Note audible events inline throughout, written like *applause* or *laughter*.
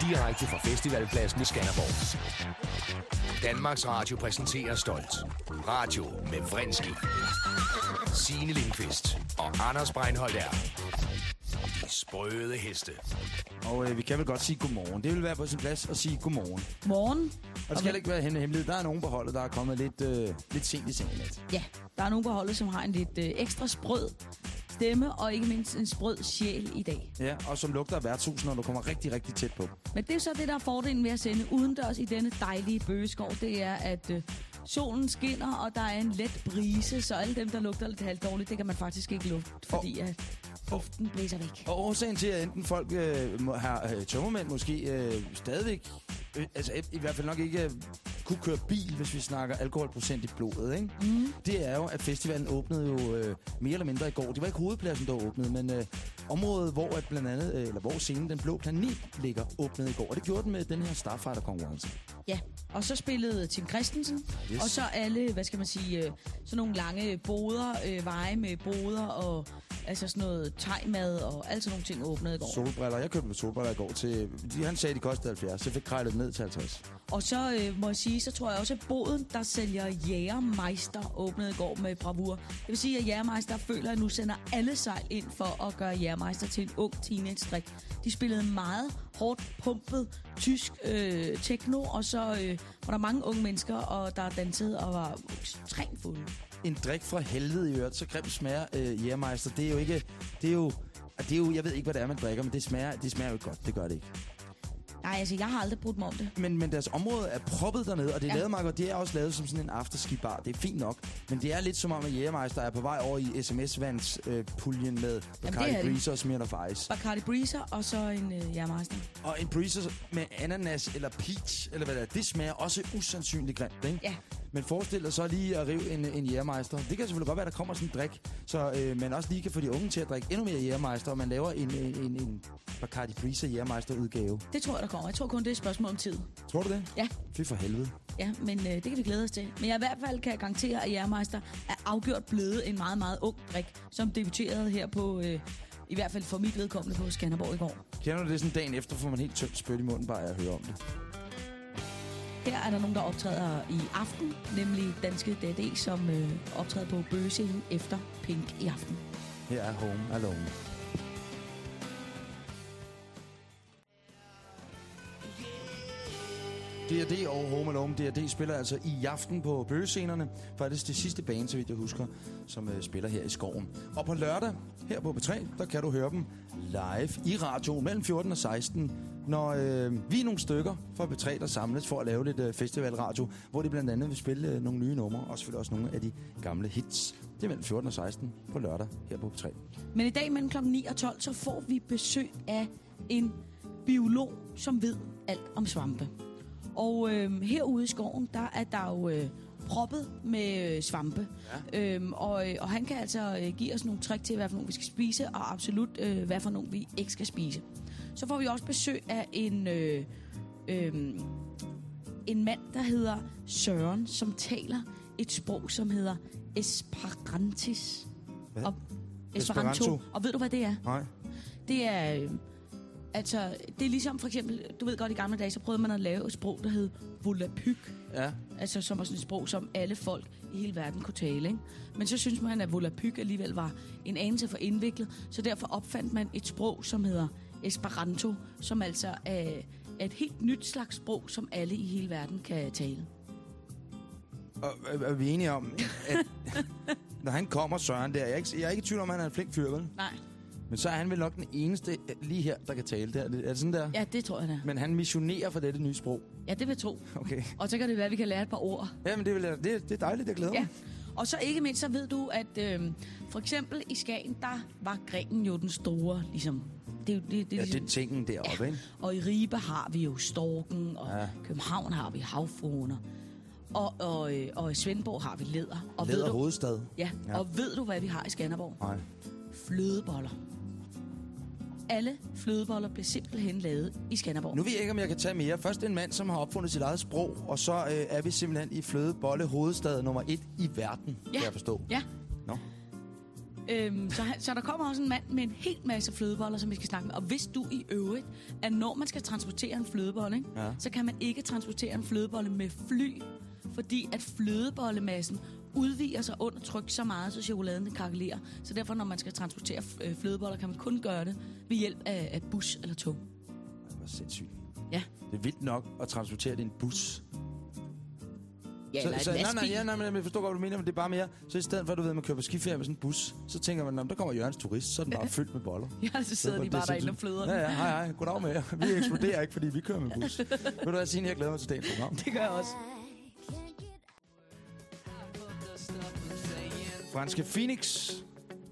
Direkte fra festivalpladsen i Skanderborg. Danmarks Radio præsenterer stolt. Radio med Vrindski. Signe Lindqvist og Anders Breinholt er de sprøde heste. Og øh, vi kan vel godt sige godmorgen. Det vil være på sin plads at sige godmorgen. Morgen. Og det skal heller ikke være henne hemmelighed. Der er nogen på holdet, der er kommet lidt, øh, lidt sent i sengen. lidt. Ja, der er nogen på holdet, som har en lidt øh, ekstra sprød stemme, og ikke mindst en sprød sjæl i dag. Ja, og som lugter af værtshus, når du kommer rigtig, rigtig tæt på. Men det er så det, der er fordelen ved at sende udendørs i denne dejlige bøgeskov. Det er, at øh, solen skinner, og der er en let brise, så alle dem, der lugter lidt halvdårligt, det kan man faktisk ikke lufte, fordi at luften blæser væk. Og årsagen til, at enten folk øh, har øh, tømmermænd måske øh, stadigvæk, øh, altså i, i hvert fald nok ikke øh, kunne køre bil, hvis vi snakker alkoholprocent i blodet, ikke? Mm. det er jo, at festivalen åbnede jo øh, mere eller mindre i går. Det var ikke hovedpladsen, der åbnede, men øh, området, hvor at blandt andet, øh, eller hvor scenen Den Blå Planet ligger, åbnede i går. Og det gjorde den med den her Starfighter-konkurrence. Ja, og så spillede Tim Christensen, Yes. og så alle, hvad skal man sige, øh, sådan nogle lange boder, øh, veje med boder, og altså sådan noget tegmad, og alt sådan nogle ting åbnede i går. Solbriller. Jeg købte med solbriller i går til... De, han sagde, de kostede 70, så jeg fik krejlet ned til 50. Og så øh, må jeg sige, så tror jeg også, at boden, der sælger Jægermeister, åbnede i går med bravur. Det vil sige, at Jægermeister føler, at nu sender alle sejl ind for at gøre Jægermeister til en ung teenage-drik. De spillede meget hårdt pumpet tysk øh, techno, og så øh, var der mange unge mennesker, og der dansede og var ekstremt fulde. En drik fra helvede i øvrigt, så grimt smager øh, Jægermeister. Det er jo ikke... Det er jo... Det er jo, jeg ved ikke, hvad det er, man drikker, men det smager, det smager jo ikke godt. Det gør det ikke. Nej, altså, jeg har aldrig brugt mig om det. Men, men deres område er proppet dernede, og det er ja. Lavet meget godt. Det er også lavet som sådan en afterski-bar. Det er fint nok. Men det er lidt som om, at Jægermeister er på vej over i sms-vandspuljen øh, med Bacardi det. Breezer og Smirnoff Ice. Bacardi Breezer, og så en øh, Jægermeister. Og en Breezer med ananas eller peach, eller hvad det er, det smager også usandsynligt grimt, ikke? Ja. Men forestil dig så lige at rive en, en Jægermeister. Det kan selvfølgelig godt være, at der kommer sådan en drik, så øh, man også lige kan få de unge til at drikke endnu mere Jægermeister, og man laver en, en, en, en Bacardi Breezer Jægermeister udgave. Det tror jeg, der kommer. Jeg tror kun, det er et spørgsmål om tid. Tror du det? Ja. Fy for helvede. Ja, men øh, det kan vi glæde os til. Men jeg i hvert fald kan garantere, at Jærmeister er afgjort blevet en meget, meget ung drik, som debuterede her på, øh, i hvert fald for mit vedkommende på Skanderborg i går. Kender du det sådan dagen efter, får man helt tømt spyt i munden bare at høre om det? Her er der nogen, der optræder i aften, nemlig Danske DD, som øh, optræder på bøgescenen efter Pink i aften. Her er Home Alone. D&D og Home Alone. D&D spiller altså i aften på bøgescenerne. Faktisk det sidste band, så vidt jeg husker, som øh, spiller her i skoven. Og på lørdag, her på B3, der kan du høre dem live i radio mellem 14 og 16, når øh, vi er nogle stykker fra B3, der samles for at lave lidt øh, festivalradio, hvor de blandt andet vil spille øh, nogle nye numre, og selvfølgelig også nogle af de gamle hits. Det er mellem 14 og 16 på lørdag her på B3. Men i dag mellem kl. 9 og 12, så får vi besøg af en biolog, som ved alt om svampe. Og øh, herude i skoven, der er der jo øh, proppet med øh, svampe. Ja. Øhm, og, øh, og han kan altså øh, give os nogle trick til, hvad for nogle vi skal spise, og absolut, øh, hvad for nogle vi ikke skal spise. Så får vi også besøg af en, øh, øh, en mand, der hedder Søren, som taler et sprog, som hedder Esperantis. Hvad? Og, Esperanto? Esperanto. Og ved du, hvad det er? Nej. Det er... Øh, altså, det er ligesom for eksempel... Du ved godt, i gamle dage, så prøvede man at lave et sprog, der hed Volapyk. Ja. Altså, som var sådan et sprog, som alle folk i hele verden kunne tale, ikke? Men så synes man, at Volapyk alligevel var en anelse for indviklet, så derfor opfandt man et sprog, som hedder Esperanto, som altså er, er et helt nyt slags sprog, som alle i hele verden kan tale. Og er, er vi enige om, at *laughs* når han kommer, Søren der, jeg er, ikke, jeg er ikke i tvivl om, at han er en flink fyr, vel? Nej. Men så er han vel nok den eneste øh, lige her, der kan tale der. Er det sådan der? Ja, det tror jeg da. Men han missionerer for dette nye sprog. Ja, det vil jeg tro. Okay. Og så kan det være, at vi kan lære et par ord. Jamen, det, vil det, det er dejligt, jeg glæder Ja. mig. Og så ikke mindst, så ved du, at øh, for eksempel i Skagen, der var grenen jo den store, ligesom... Det, er jo- det, det, Ja, det ligesom, er tingen deroppe, ikke? Og i Ribe har vi jo Storken, og Ja. ja. København har vi havfruerne. Og, og, øh, og i Svendborg har vi læder. Og Leder ved du, hovedstad. ja, Ja. ja, og ved du, hvad vi har i Skanderborg? Nej. Flødeboller. Alle flødeboller bliver simpelthen lavet i Skanderborg. Nu ved jeg ikke, om jeg kan tage mere. Først en mand, som har opfundet sit eget sprog, og så øh, er vi simpelthen i flødebolle hovedstad nummer et i verden, ja. kan jeg forstå. Ja. Nå. Øhm, så, så der kommer også en mand med en helt masse flødeboller, som vi skal snakke med. Og hvis du i øvrigt, at når man skal transportere en flødebolle, ikke, Ja. så kan man ikke transportere en flødebolle med fly, fordi at flødebollemassen udviger sig under tryk så meget, så chokoladen den. Så derfor, når man skal transportere øh, flødeboller, kan man kun gøre det ved hjælp af, af bus eller tog. Hvor sindssygt. Ja. Det er vildt nok at transportere det i en bus. Ja, et så, nej, nej, ja, nej, men jeg forstår godt, hvad du mener, men det er bare mere. Så i stedet for, at du ved, at man kører på skiferie med sådan en bus, så tænker man, "Nå, men der kommer Jørgens turist, så er den bare fyldt med boller. *laughs* Ja, så sidder de Det bare er derinde og fløder. Ja, ja, hej, hej, goddag med jer. Vi eksploderer ikke, fordi vi kører med bus. *laughs* Ved du hvad, Signe, jeg glæder mig til dagens program. Det gør jeg også. Franske Phoenix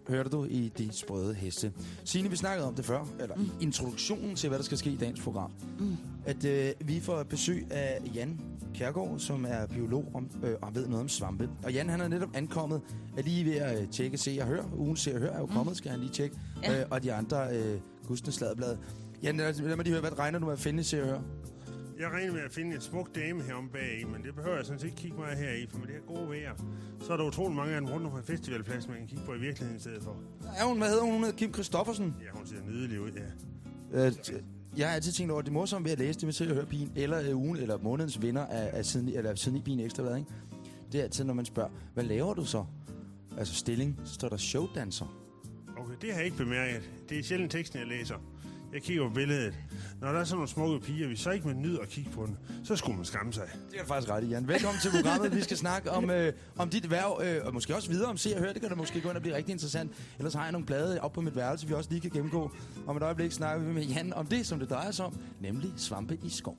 hørte du i De Sprøde Heste. Signe, vi snakkede om det før, eller mm. introduktionen til, hvad der skal ske i dagens program. Mm. At øh, vi får besøg af Jan Kærgaard, som er biolog om, øh, og ved noget om svampe. Og Jan, han er netop ankommet, er lige ved at øh, tjekke Se og Hør. Ugen Se og Hør er jo kommet, skal han lige tjekke. Ja. Øh, og de andre øh, Gustne Sladblad. Jan, lad mig lige høre, hvad regner du med at finde Se og Hør? Jeg regner med at finde en smuk dame her om bag, men det behøver jeg sådan set ikke kigge meget her i, for med det her gode vejr, så er der utrolig mange af dem rundt om på festivalpladsen, man kan kigge på i virkeligheden i stedet for. Er hun, hvad hedder hun? Hun hedder Kim Christoffersen. Ja, hun ser nydelig ud, ja. Øh, jeg har altid tænkt over, at det morsomme ved at læse det med Se og Hør pigen, eller øh, ugen, eller månedens vinder af, af siden, eller siden i pigen ekstra ikke? Det er altid, når man spørger, hvad laver du så? Altså stilling, så står der showdancer. Okay, det har jeg ikke bemærket. Det er sjældent teksten, jeg læser. Jeg kigger på billedet. Når der er sådan nogle smukke piger, vi så ikke med nyd at kigge på den, så skulle man skamme sig. Det er faktisk ret i, Jan. Velkommen til programmet. Vi skal snakke om, øh, om dit værv, øh, og måske også videre om Se og Hør. Det kan da måske gå ind og blive rigtig interessant. Ellers har jeg nogle blade op på mit værelse, vi også lige kan gennemgå. Om et øjeblik snakker vi med Jan om det, som det drejer sig om, nemlig svampe i skov.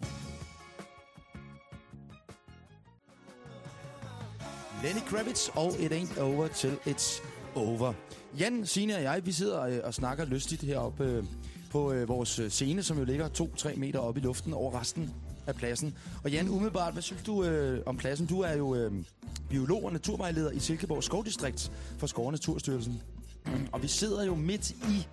Lenny Kravitz og It Ain't Over Till It's Over. Jan, Signe og jeg, vi sidder øh, og snakker lystigt heroppe øh, på øh, vores øh, scene, som jo ligger 2-3 meter oppe i luften over resten af pladsen. Og Jan, umiddelbart, hvad synes du øh, om pladsen? Du er jo øh, biolog og naturvejleder i Silkeborg Skovdistrikt for Skov- og Naturstyrelsen. *clears throat* Og vi sidder jo midt i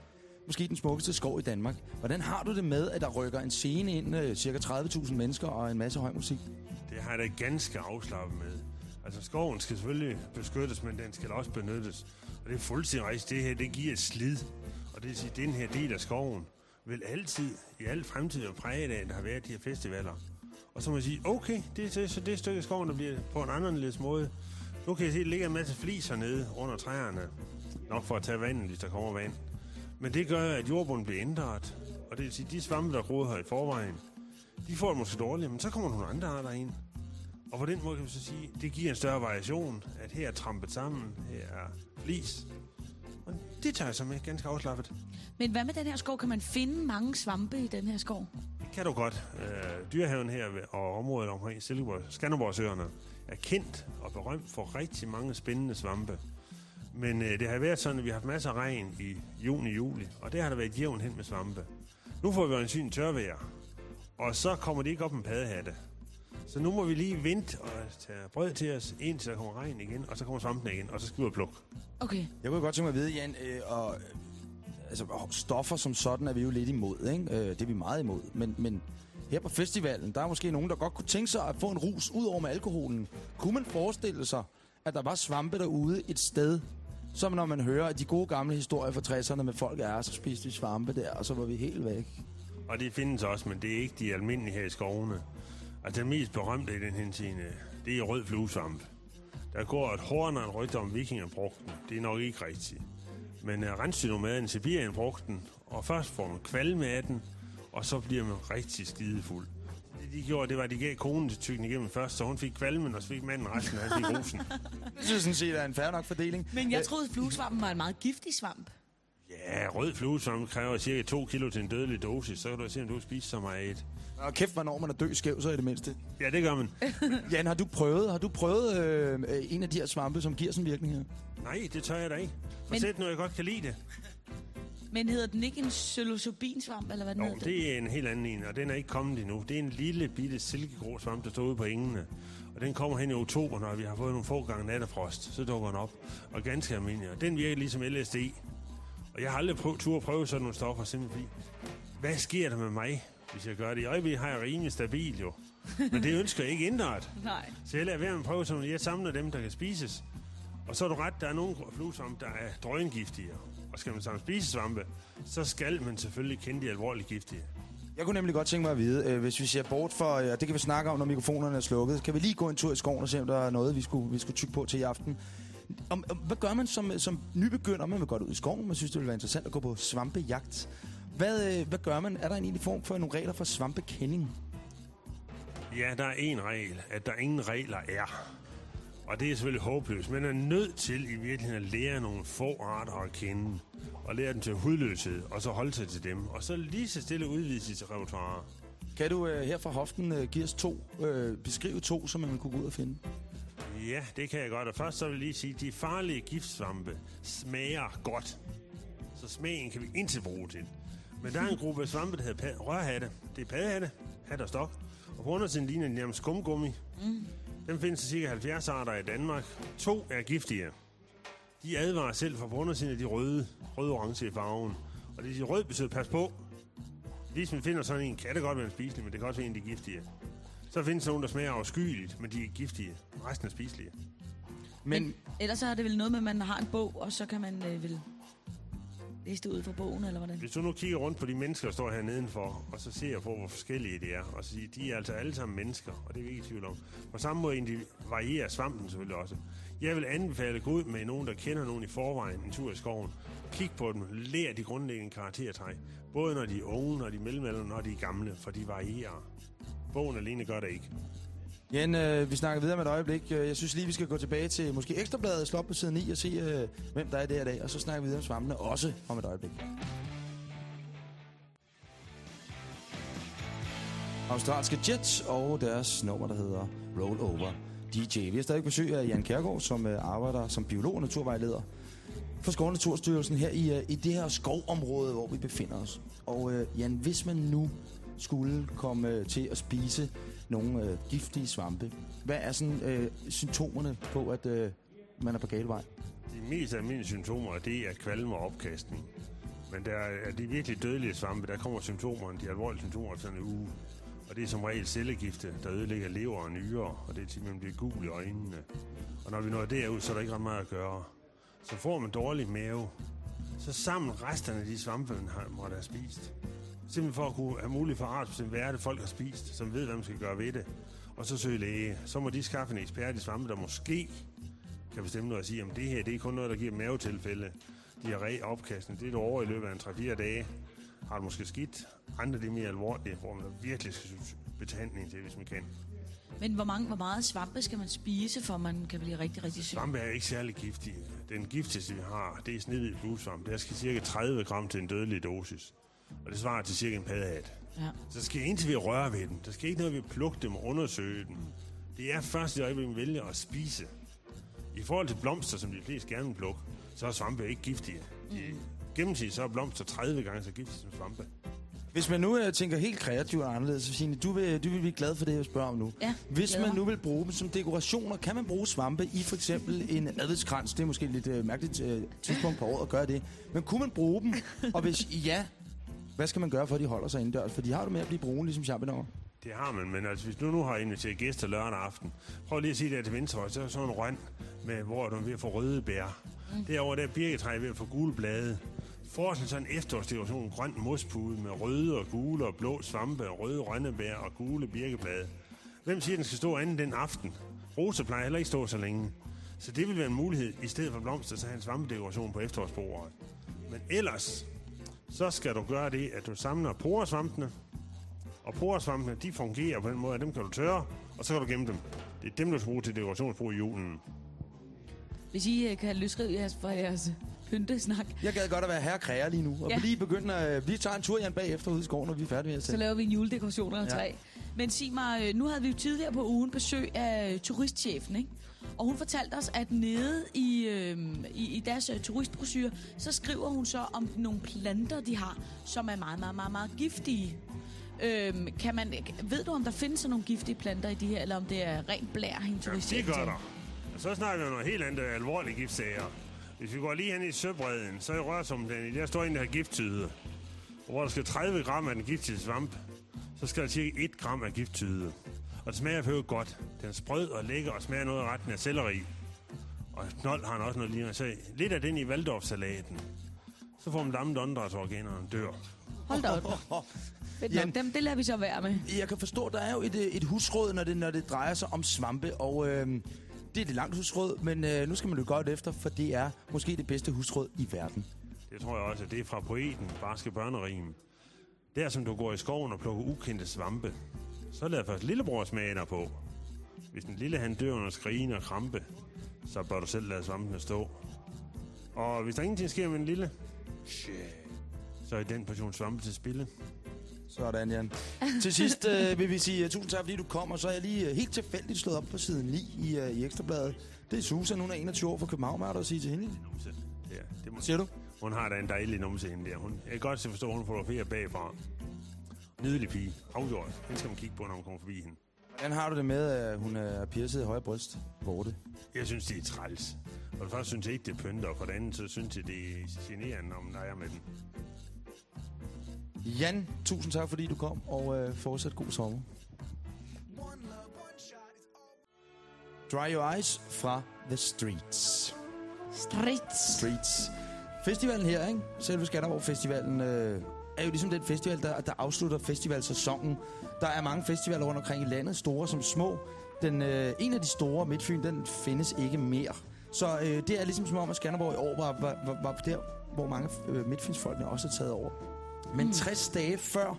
måske den smukkeste skov i Danmark. Hvordan har du det med, at der rykker en scene ind, øh, cirka 30.000 mennesker og en masse høj musik? Det har jeg da ganske afslappet med. Altså, skoven skal selvfølgelig beskyttes, men den skal også benyttes. Og det er fuldstændig rigtigt. Det her, det giver et slid. Og det vil sige, at den her del af skoven vil altid, i al fremtid, være præget af, at der har været de her festivaler. Og så må man sige, okay, det er det, så det stykke af skoven, der bliver på en anderledes måde. Nu kan jeg se, at der ligger en masse fliser nede under træerne. Nok for at tage vandet, hvis der kommer vand. Men det gør, at jordbunden bliver ændret. Og det vil sige, at de svampe, der groede her i forvejen, de får det måske dårligt, men så kommer nogle andre arter ind. Og på den måde kan vi så sige, det giver en større variation, at her er trampet sammen, her er flis. Og det tager jeg så med ganske afslappet. Men hvad med den her skov? Kan man finde mange svampe i den her skov? Det kan du godt. Øh, dyrehaven her og området omkring Silkeborg, Skanderborgsøerne er kendt og berømt for rigtig mange spændende svampe. Men øh, det har været sådan, at vi har haft masser af regn i juni-juli, og der har der været jævn hen med svampe. Nu får vi jo en syn tørvejr, og så kommer det ikke op en paddehatte. Så nu må vi lige vente og tage brød til os, indtil der kommer regn igen, og så kommer svampen igen, og så skal vi ud og plukke. Okay. Jeg kunne godt tænke mig at vide, Jan, øh, og, øh, altså, og stoffer som sådan er vi jo lidt imod, ikke? Øh, det er vi meget imod. Men, men her på festivalen, der er måske nogen, der godt kunne tænke sig at få en rus ud over med alkoholen. Kunne man forestille sig, at der var svampe derude et sted, som når man hører de gode gamle historier fra 60'erne med folk er, så spiste vi svampe der, og så var vi helt væk. Og det findes også, men det er ikke de almindelige her i skovene. Altså den mest berømte i den henseende, det er rød fluesvamp. Der går et horn og en rygte om vikinger brugte den. Det er nok ikke rigtigt. Men uh, rensdynomaden i Sibirien brugte den, og først får man kvalme af den, og så bliver man rigtig skidefuld. Det de gjorde, det var, at de gav konen til tykken igennem først, så hun fik kvalmen, og så fik manden resten af i rosen. *laughs* Det synes jeg sådan set er en fair nok fordeling. Men jeg troede, fluesvampen var en meget giftig svamp. Ja, rød fluesvamp kræver cirka 2 kilo til en dødelig dosis, så kan du se, om du spiser så meget et. Og kæft, hvornår man er død skæv, så i det mindste. Ja, det gør man. *laughs* Jan, har du prøvet, har du prøvet øh, en af de her svampe, som giver sådan en virkning her? Nej, det tør jeg da ikke. Men- Forsæt nu, jeg godt kan lide det. Men hedder den ikke en psilocybinsvamp, eller hvad den Jo, hedder? det er en helt anden en, og den er ikke kommet endnu. Det er en lille bitte silkegrå svamp, der står ude på engene. Og den kommer hen i oktober, når vi har fået nogle få gange nattefrost. Så dukker den op. Og ganske almindelig. Og den virker ligesom LSD. Og jeg har aldrig prøvet, tur at prøve sådan nogle stoffer, simpelthen fordi, hvad sker der med mig, hvis jeg gør det? I øjeblikket har jeg rimelig stabil jo. Men det ønsker jeg ikke ændret. *laughs* Nej. Så jeg lader være med at prøve sådan nogle. Jeg samler dem, der kan spises. Og så er du ret, der er nogle fluesvampe, der er drøngiftige. Og skal man samle spisesvampe, så skal man selvfølgelig kende de alvorligt giftige. Jeg kunne nemlig godt tænke mig at vide, øh, hvis vi ser bort for, øh, det kan vi snakke om, når mikrofonerne er slukket, kan vi lige gå en tur i skoven og se, om der er noget, vi skulle, vi skulle tykke på til i aften. Om, om, hvad gør man som, som nybegynder? Man vil godt ud i skoven, man synes, det vil være interessant at gå på svampejagt. Hvad, øh, hvad gør man? Er der en egentlig form for nogle regler for svampekending? Ja, der er en regel, at der ingen regler er. Og det er selvfølgelig håbløst. Man er nødt til i virkeligheden at lære nogle få arter at kende. Og lære dem til hudløshed, og så holde sig til dem. Og så lige så stille udvide sit repertoire. Kan du øh, her fra hoften øh, give os to, øh, beskrive to, som man kunne gå ud og finde? Ja, det kan jeg godt. Og først så vil jeg lige sige, at de farlige giftsvampe smager godt. Så smagen kan vi indtil bruge til. Men der er en gruppe svampe, der hedder rørhatte. Det er paddehatte, hat og stok. Og på undersiden ligner de nærmest skumgummi. Mm. Dem findes der cirka 70 arter i Danmark. To er giftige. De advarer selv fra på undersiden af de røde, røde-orange i farven. Og det er de røde betyder, pas på. Hvis man finder sådan en, kan det godt være en spiselig, men det kan også være en, de giftige. Så findes der nogen, der smager afskyeligt, men de er giftige. Resten er spiselige. Men, men ellers så er det vel noget med, at man har en bog, og så kan man øh, vel læse det ud fra bogen, eller hvordan? Hvis du nu kigger rundt på de mennesker, der står her nedenfor, og så ser på, hvor forskellige de er, og så siger, de er altså alle sammen mennesker, og det er vi ikke i tvivl om. På samme måde de varierer svampen selvfølgelig også. Jeg vil anbefale at gå ud med nogen, der kender nogen i forvejen, en tur i skoven. Kig på dem, lær de grundlæggende karaktertræk. Både når de er unge, når de er mellemalderne, og når de er gamle, for de varierer. Bogen alene gør det ikke. Jan, øh, vi snakker videre med et øjeblik. Øh, jeg synes lige, vi skal gå tilbage til måske Ekstrabladet, slå op på side 9 og se, øh, hvem der er der i dag. Og så snakker vi videre om svampene også om et øjeblik. Australske Jets og deres nummer, der hedder Roll Over DJ. Vi har stadig besøg af Jan Kærgaard, som øh, arbejder som biolog og naturvejleder for Skov Naturstyrelsen her i, øh, i det her skovområde, hvor vi befinder os. Og øh, Jan, hvis man nu skulle komme øh, til at spise nogle øh, giftige svampe. Hvad er sådan øh, symptomerne på, at øh, man er på gale vej? De mest almindelige symptomer, det er kvalme og opkastning. Men der er de virkelig dødelige svampe, der kommer symptomerne, de alvorlige symptomer sådan en uge. Og det er som regel cellegifte, der ødelægger lever og nyrer, og det er til, man bliver gul i øjnene. Og når vi når derud, så er der ikke ret meget at gøre. Så får man dårlig mave. Så sammen resterne af de svampe, man har, måtte have spist. Simpelthen for at kunne have mulighed for at hvad er det, folk har spist, som ved, hvad man skal gøre ved det. Og så søge læge. Så må de skaffe en ekspert i svampe, der måske kan bestemme noget og sige, at det her det er kun noget, der giver mavetilfælde. Diarré, opkastning, det er du over i løbet af en 3-4 dage. Har du måske skidt. Andre det er mere alvorlige, hvor man virkelig skal behandling til, hvis man kan. Men hvor, mange, hvor meget svampe skal man spise, for man kan blive rigtig, rigtig syg? Svampe er ikke særlig giftige. Den giftigste, vi har, det er snedig bluesvamp. Der skal cirka 30 gram til en dødelig dosis. Og det svarer til cirka en paddehat. Ja. Så skal indtil vi røre ved dem. Der skal ikke noget, vi plukke dem og undersøge dem. Det er først, at vi vælger at spise. I forhold til blomster, som de fleste gerne vil plukke, så er svampe ikke giftige. I gennemsnit så er blomster 30 gange så giftige som svampe. Hvis man nu uh, tænker helt kreativt og anderledes, så Signe, du vil, du vil blive glad for det, jeg spørger om nu. Ja, Hvis man nu vil bruge dem som dekorationer, kan man bruge svampe i for eksempel en adventskrans? Det er måske et lidt uh, mærkeligt uh, tidspunkt på året at gøre det. Men kunne man bruge dem? Og hvis *laughs* ja, hvad skal man gøre, for at de holder sig indendørs? For de har det med at blive brune, ligesom champignoner. Det har man, men altså, hvis du nu har inviteret gæster lørdag aften, prøv lige at sige det til venstre, så er sådan en røn, med, hvor du er ved at få røde bær. Mm. Derovre der birketræ er ved at få gule blade. Forestil sådan en efterårsdekoration, en grøn mospude med røde og gule og blå svampe og røde rønnebær og gule birkeblade. Hvem siger, den skal stå anden den aften? Rosa plejer heller ikke stå så længe. Så det vil være en mulighed, i stedet for blomster, så have en svampedekoration på efterårsbordet. Men ellers, så skal du gøre det, at du samler poresvampene. Og poresvampene, de fungerer på den måde, at dem kan du tørre, og så kan du gemme dem. Det er dem, du skal bruge til dekorationsbrug i julen. Hvis I uh, kan løsrive jeres for jeres pyntesnak. Jeg gad godt at være herre kræger lige nu. Og ja. lige begynde at... Vi tager en tur, Jan, bagefter ud i skoven, når vi er færdige med at Så laver vi en juledekoration eller ja. tre. Men sig mig, øh, nu havde vi jo tidligere på ugen besøg af turistchefen, ikke? Og hun fortalte os, at nede i, øh, i, i deres uh, turistbrochure, så skriver hun så om nogle planter, de har, som er meget, meget, meget, meget giftige. Øhm, kan man, ved du, om der findes nogle giftige planter i de her, eller om det er rent blær, hende turistchefen? Ja, det gør der. Og så snakker vi om nogle helt andre alvorlige giftsager. Hvis vi går lige hen i søbredden, så i den, der står en, der har gifttyde. Hvor der skal 30 gram af den giftige svamp, så skal der cirka 1 gram af gifttyde. Og det smager for godt. Den er sprød og lækker og smager noget af retten af selleri. Og knold har han også noget lignende. Så lidt af den i Waldorf-salaten. Så får man lammet åndedrætsorganerne dør. Hold da op. *laughs* Nok. Dem, det lader vi så være med. Jeg kan forstå, der er jo et, et husråd, når det, når det drejer sig om svampe, og øh, det er det langt husråd, men øh, nu skal man lytte godt efter, for det er måske det bedste husråd i verden. Det tror jeg også, at det er fra poeten Barske Børnerim. Der som du går i skoven og plukker ukendte svampe, så lader først lillebror smage dig på. Hvis den lille han dør under skrigen og krampe, så bør du selv lade svampene stå. Og hvis der ingenting sker med den lille, shit, så er den portion svampe til spille. Sådan, Jan. Til sidst øh, vil vi sige uh, tusind tak, fordi du kom, og så er jeg lige uh, helt tilfældigt slået op på side 9 i, uh, i Ekstrabladet. Det er Susan, hun er 21 år fra København, hvad har du at sige til hende? Ja, det må, Siger du? hun har da en dejlig numse inde der. Hun, jeg kan godt se forstå, at hun fotograferer bagfra. Nydelig pige. Afgjort. Den skal man kigge på, når man kommer forbi hende. Hvordan har du det med, at hun er pierced i højre bryst? Vorte. Jeg synes, det er træls. Og det første synes jeg ikke, det er pynter, og for det andet, så synes jeg, det er generende, når man leger med den. Jan, tusind tak, fordi du kom, og øh, fortsat god sommer. Dry Your Eyes fra The Streets. Streets. Streets. Festivalen her, ikke? Selve Skanderborg Festivalen øh, er jo ligesom den festival, der, der afslutter festivalsæsonen. Der er mange festivaler rundt omkring i landet, store som små. Den, øh, en af de store, Midtfyn, den findes ikke mere. Så øh, det er ligesom som om, at Skanderborg i år var, var, var, var der, hvor mange øh, Midtfynsfolkene også er taget over. Men Mm. 60 dage før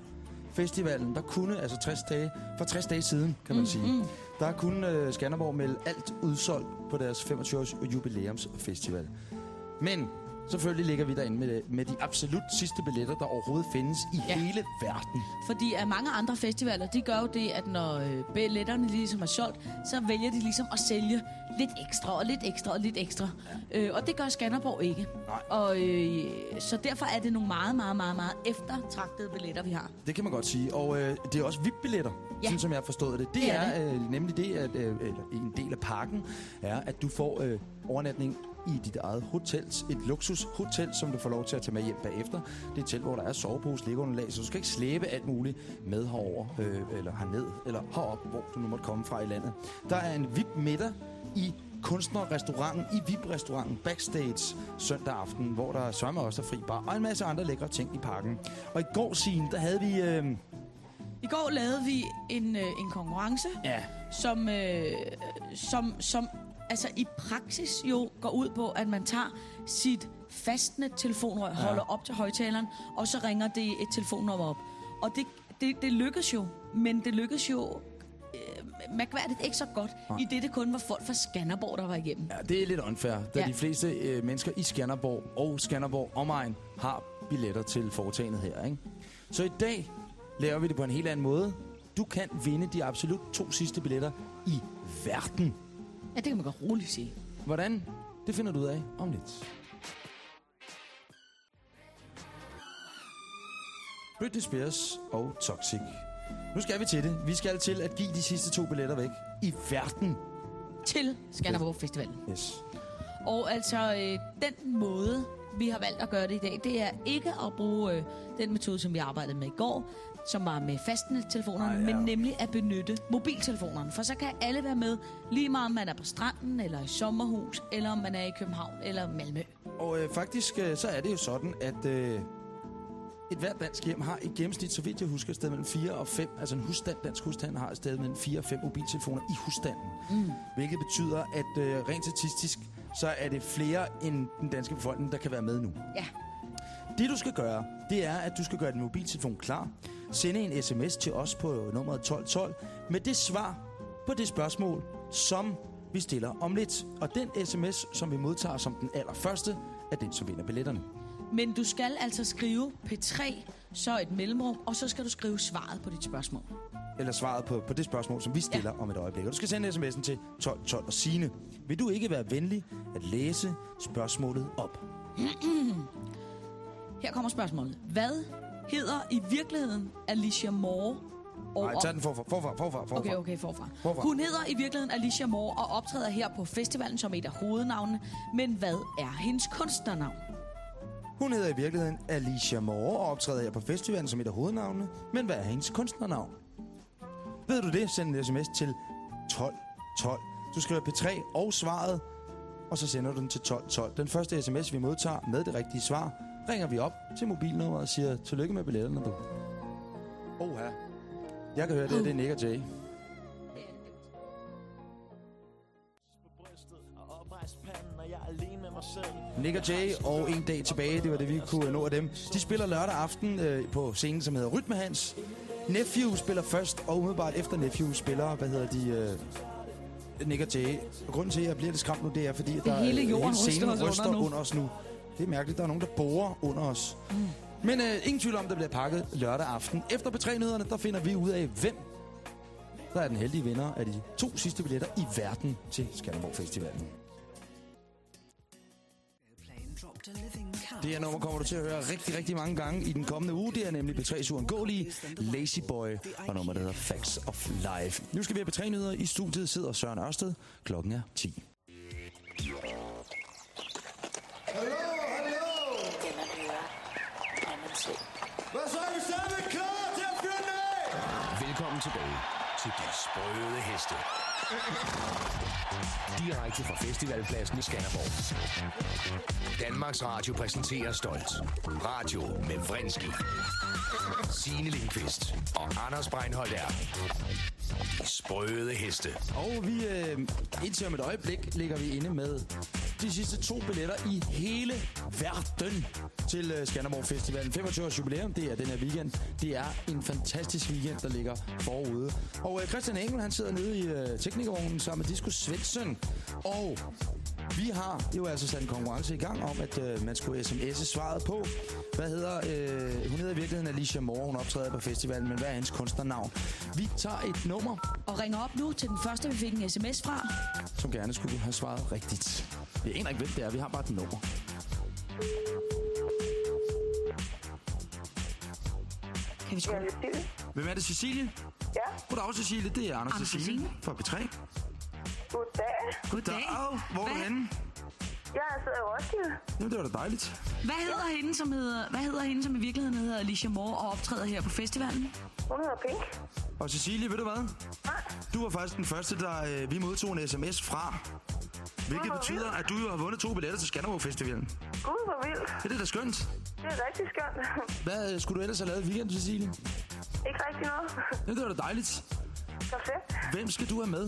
festivalen, der kunne, altså 60 dage, for 60 dage siden, kan man Mm, sige, mm. der kunne øh, Skanderborg melde alt udsolgt på deres 25-års jubilæumsfestival. Men selvfølgelig ligger vi derinde med, med de absolut sidste billetter, der overhovedet findes i Ja. hele verden. Fordi at mange andre festivaler, de gør jo det, at når øh, billetterne ligesom er solgt, så vælger de ligesom at sælge lidt ekstra og lidt ekstra og lidt ekstra. Ja. Øh, og det gør Skanderborg ikke. Nej. Og øh, så derfor er det nogle meget, meget, meget, meget eftertragtede billetter, vi har. Det kan man godt sige. Og øh, det er også VIP-billetter, Ja. sådan som jeg har forstået det. Det, Det er er, øh, nemlig det, at øh, eller en del af pakken er, at du får øh, overnatning i dit eget hotel. Et luksushotel, som du får lov til at tage med hjem bagefter. Det er et telt, hvor der er sovepose, liggeunderlag, så du skal ikke slæbe alt muligt med herover øh, eller herned, eller herop, hvor du nu måtte komme fra i landet. Der er en VIP-middag i kunstnerrestauranten i VIP-restauranten backstage søndag aften, hvor der sørger også er fri bar og en masse andre lækre ting i parken. Og i går, Signe, der havde vi... Øh, I går lavede vi en, øh, en konkurrence, ja, som, øh, som, som altså i praksis jo går ud på, at man tager sit fastnet telefonrør, ja. Holder op til højtaleren, og så ringer det et telefonnummer op. Og det, det, det lykkes jo, men det lykkes jo øh, mærkværdigt ikke så godt, Nej. i det det kun var folk fra Skanderborg, der var igennem. Ja, det er lidt unfair, da ja. de fleste øh, mennesker i Skanderborg og Skanderborg omegn har billetter til foretagendet her. Ikke? Så i dag laver vi det på en helt anden måde. Du kan vinde de absolut to sidste billetter i verden. Ja, det kan man godt roligt sige. Hvordan? Det finder du ud af om lidt. Britney Spears og Toxic. Nu skal vi til det. Vi skal til at give de sidste to billetter væk i verden. Til Skanderborg Festivalen. Yes. Og altså, øh, den måde, vi har valgt at gøre det i dag, det er ikke at bruge øh, den metode, som vi arbejdede med i går, som var med fastnettelefonerne, Ej, ja. men nemlig at benytte mobiltelefonerne. For så kan alle være med, lige meget om man er på stranden, eller i sommerhus, eller om man er i København eller Malmø. Og øh, faktisk øh, så er det jo sådan, at øh, et hvert dansk hjem har i gennemsnit, så vidt jeg husker, et sted mellem 4 og 5, altså en husstand, dansk husstand har et sted mellem 4 og 5 mobiltelefoner i husstanden. Mm. Hvilket betyder, at øh, rent statistisk, så er det flere end den danske befolkning, der kan være med nu. Ja. Det du skal gøre, det er, at du skal gøre din mobiltelefon klar. Sende en sms til os på nummeret 1212 med det svar på det spørgsmål, som vi stiller om lidt. Og den sms, som vi modtager som den allerførste, er den, som vinder billetterne. Men du skal altså skrive P3, så et mellemrum, og så skal du skrive svaret på dit spørgsmål. Eller svaret på, på det spørgsmål, som vi stiller ja. om et øjeblik. Og du skal sende sms'en til 1212 og Signe. Vil du ikke være venlig at læse spørgsmålet op? *clears throat* Her kommer spørgsmålet. Hvad hedder i virkeligheden Alicia Moore? Og Nej, tag den forfra, forfra, forfra, forfra. Okay, okay, forfra. Forfra. Hun hedder i virkeligheden Alicia Moore og optræder her på festivalen som et af hovednavnene. Men hvad er hendes kunstnernavn? Hun hedder i virkeligheden Alicia Moore og optræder her på festivalen som et af hovednavnene. Men hvad er hendes kunstnernavn? Ved du det, send en sms til 1212. Du skriver P3 og svaret og så sender du den til 1212. Den første sms, vi modtager med det rigtige svar, ringer vi op til mobilnummeret og siger, tillykke med billetterne, du. Oha. Jeg kan høre, det, det er Nick og Jay. Nick og Jay og En Dag Tilbage, det var det, vi kunne nå af dem. De spiller lørdag aften øh, på scenen, som hedder Rytme Hans. Nephew spiller først, og umiddelbart efter Nephew spiller, hvad hedder de, øh, Nick og Jay. Og grunden til, at jeg bliver lidt skræmt nu, det er, fordi Det der hele jorden scenen ryster ryster under nu. under os nu. Det er mærkeligt, der er nogen, der borer under os. Mm. Men øh, ingen tvivl om, der bliver pakket lørdag aften. Efter betrænyhederne, der finder vi ud af, hvem der er den heldige vinder af de to sidste billetter i verden til Skanderborg Festivalen. Det her nummer kommer du til at høre rigtig, rigtig mange gange i den kommende uge. Det er nemlig B3's uangåelige Lazy Boy og nummer, der hedder Facts of Life. Nu skal vi have B3-nyheder. I studiet sidder Søren Ørsted. Klokken er 10. Hvad så er vi stadigvæk klar til at fyre den af? Velkommen tilbage til De Sprøde Heste. Direkte fra festivalpladsen i Skanderborg. Danmarks Radio præsenterer stolt. Radio med Vrinski. Signe Lindqvist og Anders Breinholt er De Sprøde Heste. Og vi, øh, indtil om et øjeblik, ligger vi inde med de sidste to billetter i hele verden til øh, Skanderborg Festivalen. 25 års jubilæum, det er den her weekend. Det er en fantastisk weekend, der ligger forude. Og øh, Christian Engel, han sidder nede i øh, teknikervognen sammen med Disco Svendsen. Og vi har jo altså sat en konkurrence i gang om, at øh, man skulle sms'e svaret på. Hvad hedder, øh, hun hedder i virkeligheden Alicia Moore, hun optræder på festivalen, men hvad er hendes kunstnernavn? Vi tager et nummer, Og ringer op nu til den første, vi fik en sms fra. som gerne skulle have svaret rigtigt. Jeg aner ikke, hvem det er. Vi har bare et nummer. Kan vi skrue? Hvem er det, Cecilie? Ja, Goddag, Cecilie. Det er Anders, Anders Cecilie Cecilie. fra B3. Goddag. Goddag. Hvor er du henne? Jeg sidder i Roskilde. Jamen, det var da dejligt. Hvad hedder hende, som hedder, hvad hedder hende, som i virkeligheden hedder Alicia Moore og optræder her på festivalen? Hun hedder Pink. Og Cecilie, ved du hvad? Du var faktisk den første, der øh, vi modtog en sms fra. Hvilket betyder, vildt. at du jo har vundet to billetter til Skanderborg Festivalen. Gud, hvor vildt. Ja, det er da skønt. Det er rigtig skønt. Hvad øh, skulle du ellers have lavet i weekenden, Cecilie? Ikke rigtig noget. Ja, det var da dejligt. Perfekt. Hvem skal du have med?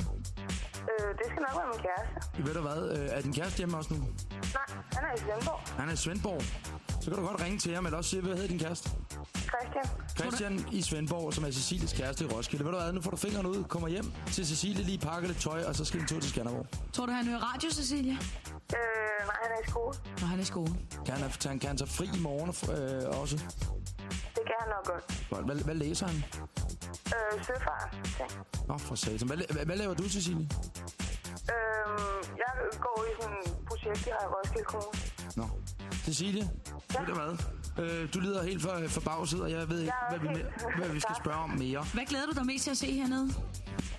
Øh, det skal nok være min kæreste. Ved du hvad? Øh, er din kæreste hjemme også nu? Nej, han er i Svendborg. Han er i Svendborg. Så kan du godt ringe til ham, eller også sige, hvad hedder din kæreste? Christian. Christian i Svendborg, som er Cecilies kæreste i Roskilde. Ved du hvad, nu får du fingrene ud, kommer hjem til Cecilie, lige pakker lidt tøj, og så skal en tur til Skanderborg. Tror du, han hører radio, Cecilie? Øh, nej, han er i skole. Når han er i skole. Kan han, kan, kan han tage fri i morgen øh, også? Det kan han nok godt. Godt. Hvad, hvad læser han? Øh, søfar. ting. Nå, for satan. Hvad, hvad, hvad laver du, Cecilie? Øh, jeg går i sådan et projekt, jeg har i Roskilde Kommune. Nå. Cecilie, ja. ved du hvad? Øh, du lyder helt for, forbavset, og jeg ved ikke, Jeg hvad vi, hvad vi skal *laughs* spørge om mere. Hvad glæder du dig mest til at se hernede?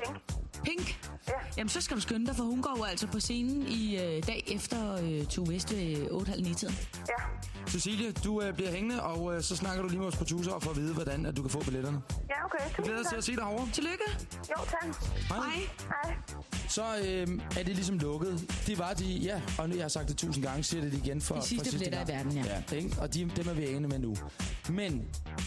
Pink. Pink? Ja. Jamen, så skal du skynde dig, for hun går jo altså på scenen i øh, dag efter øh, Tue Vest ved 8.30-9-tiden. Ja. Cecilie, du øh, bliver hængende, og øh, så snakker du lige med vores producer for at vide, hvordan at du kan få billetterne. Ja, okay. Jeg glæder os til at se dig herovre. Tillykke. Jo, tak. Hej. Hej. Så øh, er det ligesom lukket. Det var de, ja, og nu jeg har sagt det tusind gange, siger det igen for De sidste for gang. i verden, ja. ja ikke? Og de, dem er vi ane med nu. Men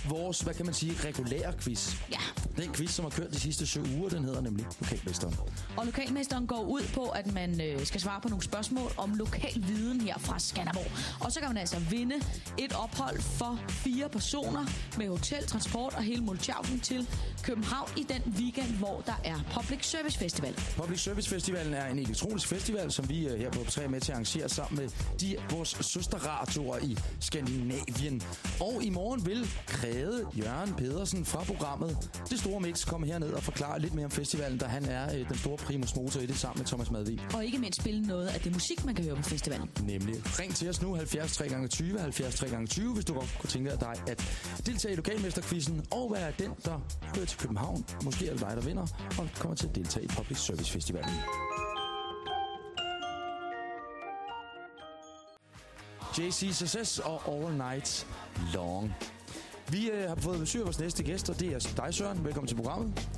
vores, hvad kan man sige, regulære quiz. Ja. Den quiz, som har kørt de sidste syv uger, den hedder nemlig Lokalmesteren. Og lokalmesteren går ud på, at man øh, skal svare på nogle spørgsmål om lokal viden her fra Skanderborg. Og så kan man altså vinde et ophold for fire personer med hotel, transport og hele Multiausen til København i den weekend, hvor der er Public Service Festival. Public Service Festivalen er en elektronisk festival, som vi øh, her på 3 er med til at arrangere sammen med de, vores søsterradioer i Skandinavien. Og i morgen vil Kræde Jørgen Pedersen fra programmet Det Store Mix komme herned og forklare lidt mere om festivalen, da han er øh, den store primus motor i det sammen med Thomas Madvig. Og ikke mindst spille noget af det musik, man kan høre på festivalen. Nemlig. Ring til os nu 70 3 gange 20 70 3 gange 20 hvis du godt kunne tænke dig at deltage i lokalmesterquizzen og være den, der hører til København. Måske er det dig, der vinder og kommer til at deltage i Public Service Øhm. Festivalen. JC Success og All Night Long. Vi øh, har fået besøg af vores næste gæst, og det er altså dig, Søren. Velkommen til programmet.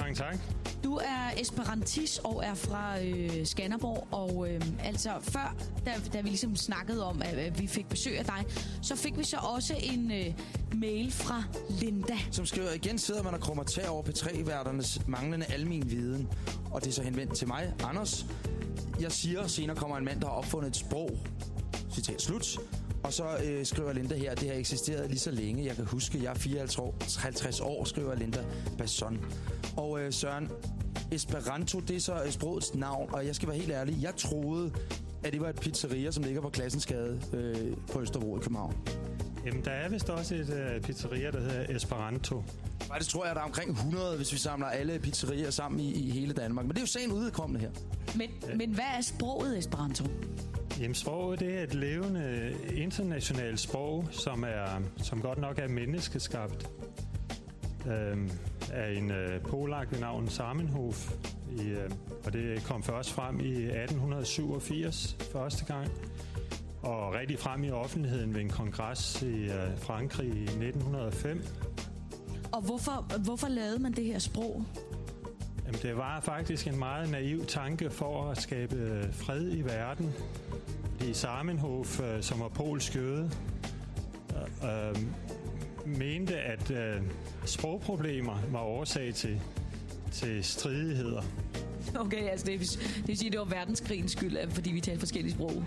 Mange tak. Du er esperantist og er fra øh, Skanderborg, og øh, altså før, da, da vi ligesom snakkede om, at, at vi fik besøg af dig, så fik vi så også en øh, mail fra Linda. Som skriver, igen sidder man og krummer tag over P3-værternes manglende almen viden. Og det er så henvendt til mig, Anders. Jeg siger, senere kommer en mand, der har opfundet et sprog. Citat slut. Og så øh, skriver Linda her, det har eksisteret lige så længe. Jeg kan huske, jeg er 54 år, 50 år, skriver Linda Basson. Og øh, Søren, Esperanto, det er så øh, sprogets navn, og jeg skal være helt ærlig, jeg troede, at det var et pizzeria, som ligger på Klassensgade øh, på Østerbro i København. Jamen, der er vist også et uh, pizzeria, der hedder Esperanto. Faktisk tror jeg, der er omkring 100, hvis vi samler alle pizzerier sammen i, i hele Danmark. Men det er jo sagen udkommende her. Men, men hvad er sproget Esperanto? Jamen, sproget det er et levende internationalt sprog, som, er, som godt nok er menneskeskabt. Øhm, af en øh, polak ved navn Samenhof. I, øh, og det kom først frem i 1887 første gang. Og rigtig frem i offentligheden ved en kongres i øh, Frankrig i 1905. Og hvorfor, hvorfor lavede man det her sprog? Jamen, det var faktisk en meget naiv tanke for at skabe øh, fred i verden. Fordi Samenhof, øh, som var polsk jøde, øh, øh, mente, at øh, sprogproblemer var årsag til, til stridigheder. Okay, altså det, vil- det vil sige, at det var verdenskrigens skyld, fordi vi talte forskellige sprog.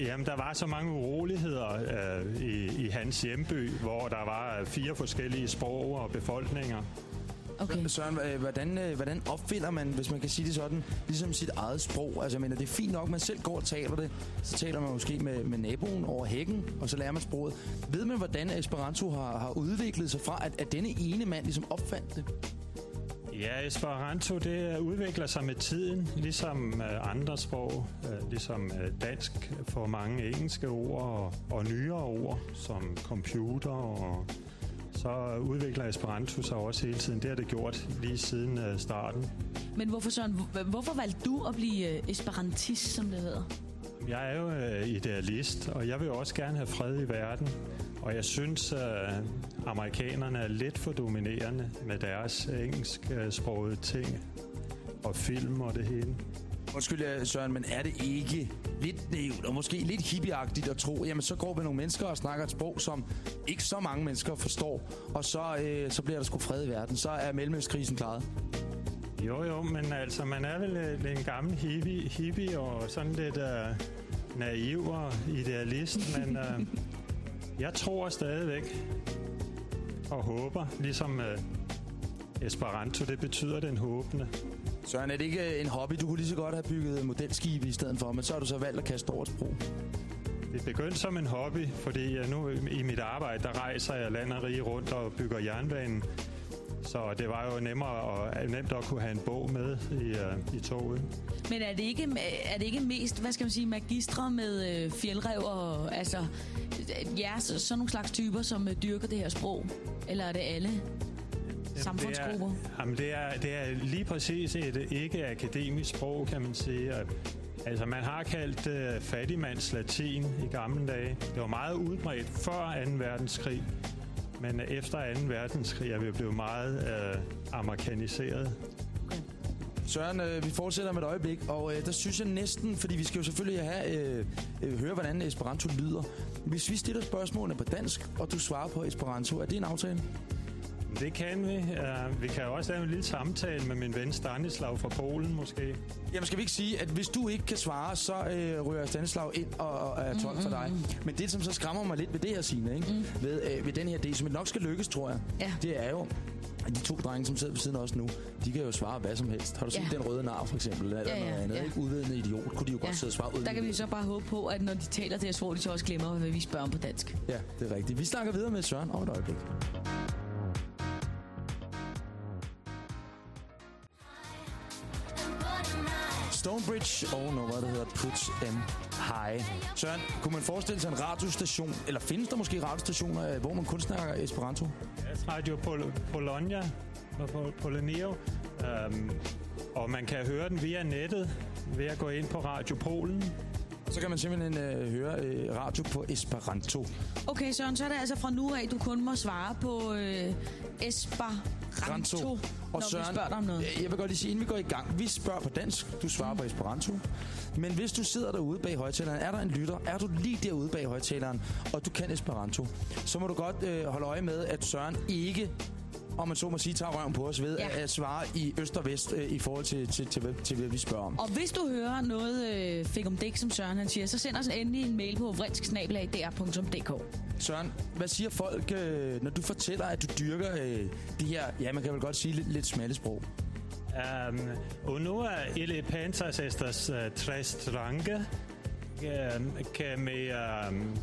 Jamen, der var så mange uroligheder øh, i, i hans hjemby, hvor der var øh, fire forskellige sprog og befolkninger. Okay. Søren, hvordan, øh, hvordan opfinder man, hvis man kan sige det sådan, ligesom sit eget sprog? Altså, jeg mener, det er fint nok, at man selv går og taler det. Så taler man måske med, med naboen over hækken, og så lærer man sproget. Ved man, hvordan Esperanto har, har udviklet sig fra, at, at denne ene mand ligesom opfandt det? Ja, Esperanto det udvikler sig med tiden, ligesom øh, andre sprog, øh, ligesom dansk får mange engelske ord og, og nyere ord, som computer, og så udvikler Esperanto sig også hele tiden. Det har det gjort lige siden øh, starten. Men hvorfor, Søren, hvor- hvorfor valgte du at blive øh, esperantist, som det hedder? Jeg er jo øh, idealist, og jeg vil også gerne have fred i verden. Og jeg synes, at amerikanerne er lidt for dominerende med deres engelsksprogede ting og film og det hele. Undskyld, Søren, men er det ikke lidt nævnt og måske lidt hippieagtigt at tro, jamen så går vi nogle mennesker og snakker et sprog, som ikke så mange mennesker forstår, og så, øh, så bliver der sgu fred i verden. Så er mellemøstkrisen klaret. Jo, jo, men altså, man er vel øh, en gammel hippie, hippie og sådan lidt uh, naiv og idealist, *laughs* men uh, jeg tror stadigvæk og håber, ligesom uh, Esperanto, det betyder den håbende. Søren, er det ikke øh, en hobby? Du kunne lige så godt have bygget modelskibe i stedet for, men så har du så valgt at kaste over sprog. Det begyndte som en hobby, fordi jeg nu i mit arbejde, der rejser jeg land og rige rundt og bygger jernbanen. Så det var jo nemmere og nemt at kunne have en bog med i, uh, i toget. Men er det ikke, er det ikke mest, hvad skal man sige, magistre med øh, fjeldrev og altså, øh, ja, så, sådan nogle slags typer, som øh, dyrker det her sprog? Eller er det alle samfundsgrupper? Det er, jamen det, er, det er lige præcis et ikke-akademisk sprog, kan man sige. Altså, man har kaldt uh, fattigmands latin i gamle dage. Det var meget udbredt før 2. verdenskrig, men øh, efter 2. verdenskrig er vi blevet meget uh, amerikaniseret. Søren, øh, vi fortsætter med et øjeblik, og øh, der synes jeg næsten, fordi vi skal jo selvfølgelig have, øh, øh, høre, hvordan Esperanto lyder. Hvis vi stiller spørgsmålene på dansk, og du svarer på Esperanto, er det en aftale? Det kan vi. Uh, vi kan også lave en lille samtale med min ven Stanislav fra Polen, måske. Jamen skal vi ikke sige, at hvis du ikke kan svare, så øh, rører Stanislav ind og, og er 12 for dig. Men det, som så skræmmer mig lidt ved det her scene, ikke? Mm. Ved, øh, ved den her del, som nok skal lykkes, tror jeg, Ja. det er jo, de to drenge, som sidder ved siden af os nu, de kan jo svare hvad som helst. Har du set Ja. den røde nar, for eksempel? Eller Ja, ja, noget andet, ja. ikke? Udvidende idiot, kunne de jo godt sidde og svare ud. Der kan vi så bare håbe på, at når de taler det her sprog, de så også glemmer, hvad vi spørger om på dansk. Ja, det er rigtigt. Vi snakker videre med Søren om et øjeblik. Stonebridge og nummer, der hedder Put Them High. Søren, kunne man forestille sig en radiostation, eller findes der måske radiostationer, øh, hvor man kun snakker Esperanto? Radio Pol- Polonia og Pol- Polonio. Um, og man kan høre den via nettet ved at gå ind på Radio Polen. Så kan man simpelthen øh, høre øh, radio på Esperanto. Okay, Søren, så er det altså fra nu af, du kun må svare på øh, Esperanto, Ranto. når vi spørger dig om noget. jeg vil godt lige sige, inden vi går i gang, vi spørger på dansk, du svarer på Esperanto. Men hvis du sidder derude bag højtaleren, er der en lytter, er du lige derude bag højtaleren, og du kan Esperanto, så må du godt øh, holde øje med, at Søren ikke om man så må sige, tager røven på os ved Ja. at, at svare i øst og vest øh, i forhold til, til, til, til, til, hvad vi spørger om. Og hvis du hører noget øh, fik om dæk, som Søren han siger, så send os endelig en mail på vrindsksnabelag.dr.dk. Søren, hvad siger folk, øh, når du fortæller, at du dyrker øh, de her, ja, man kan vel godt sige lidt, lidt smalle sprog? Um, unua elepantas estas uh, tres strange um, que me um,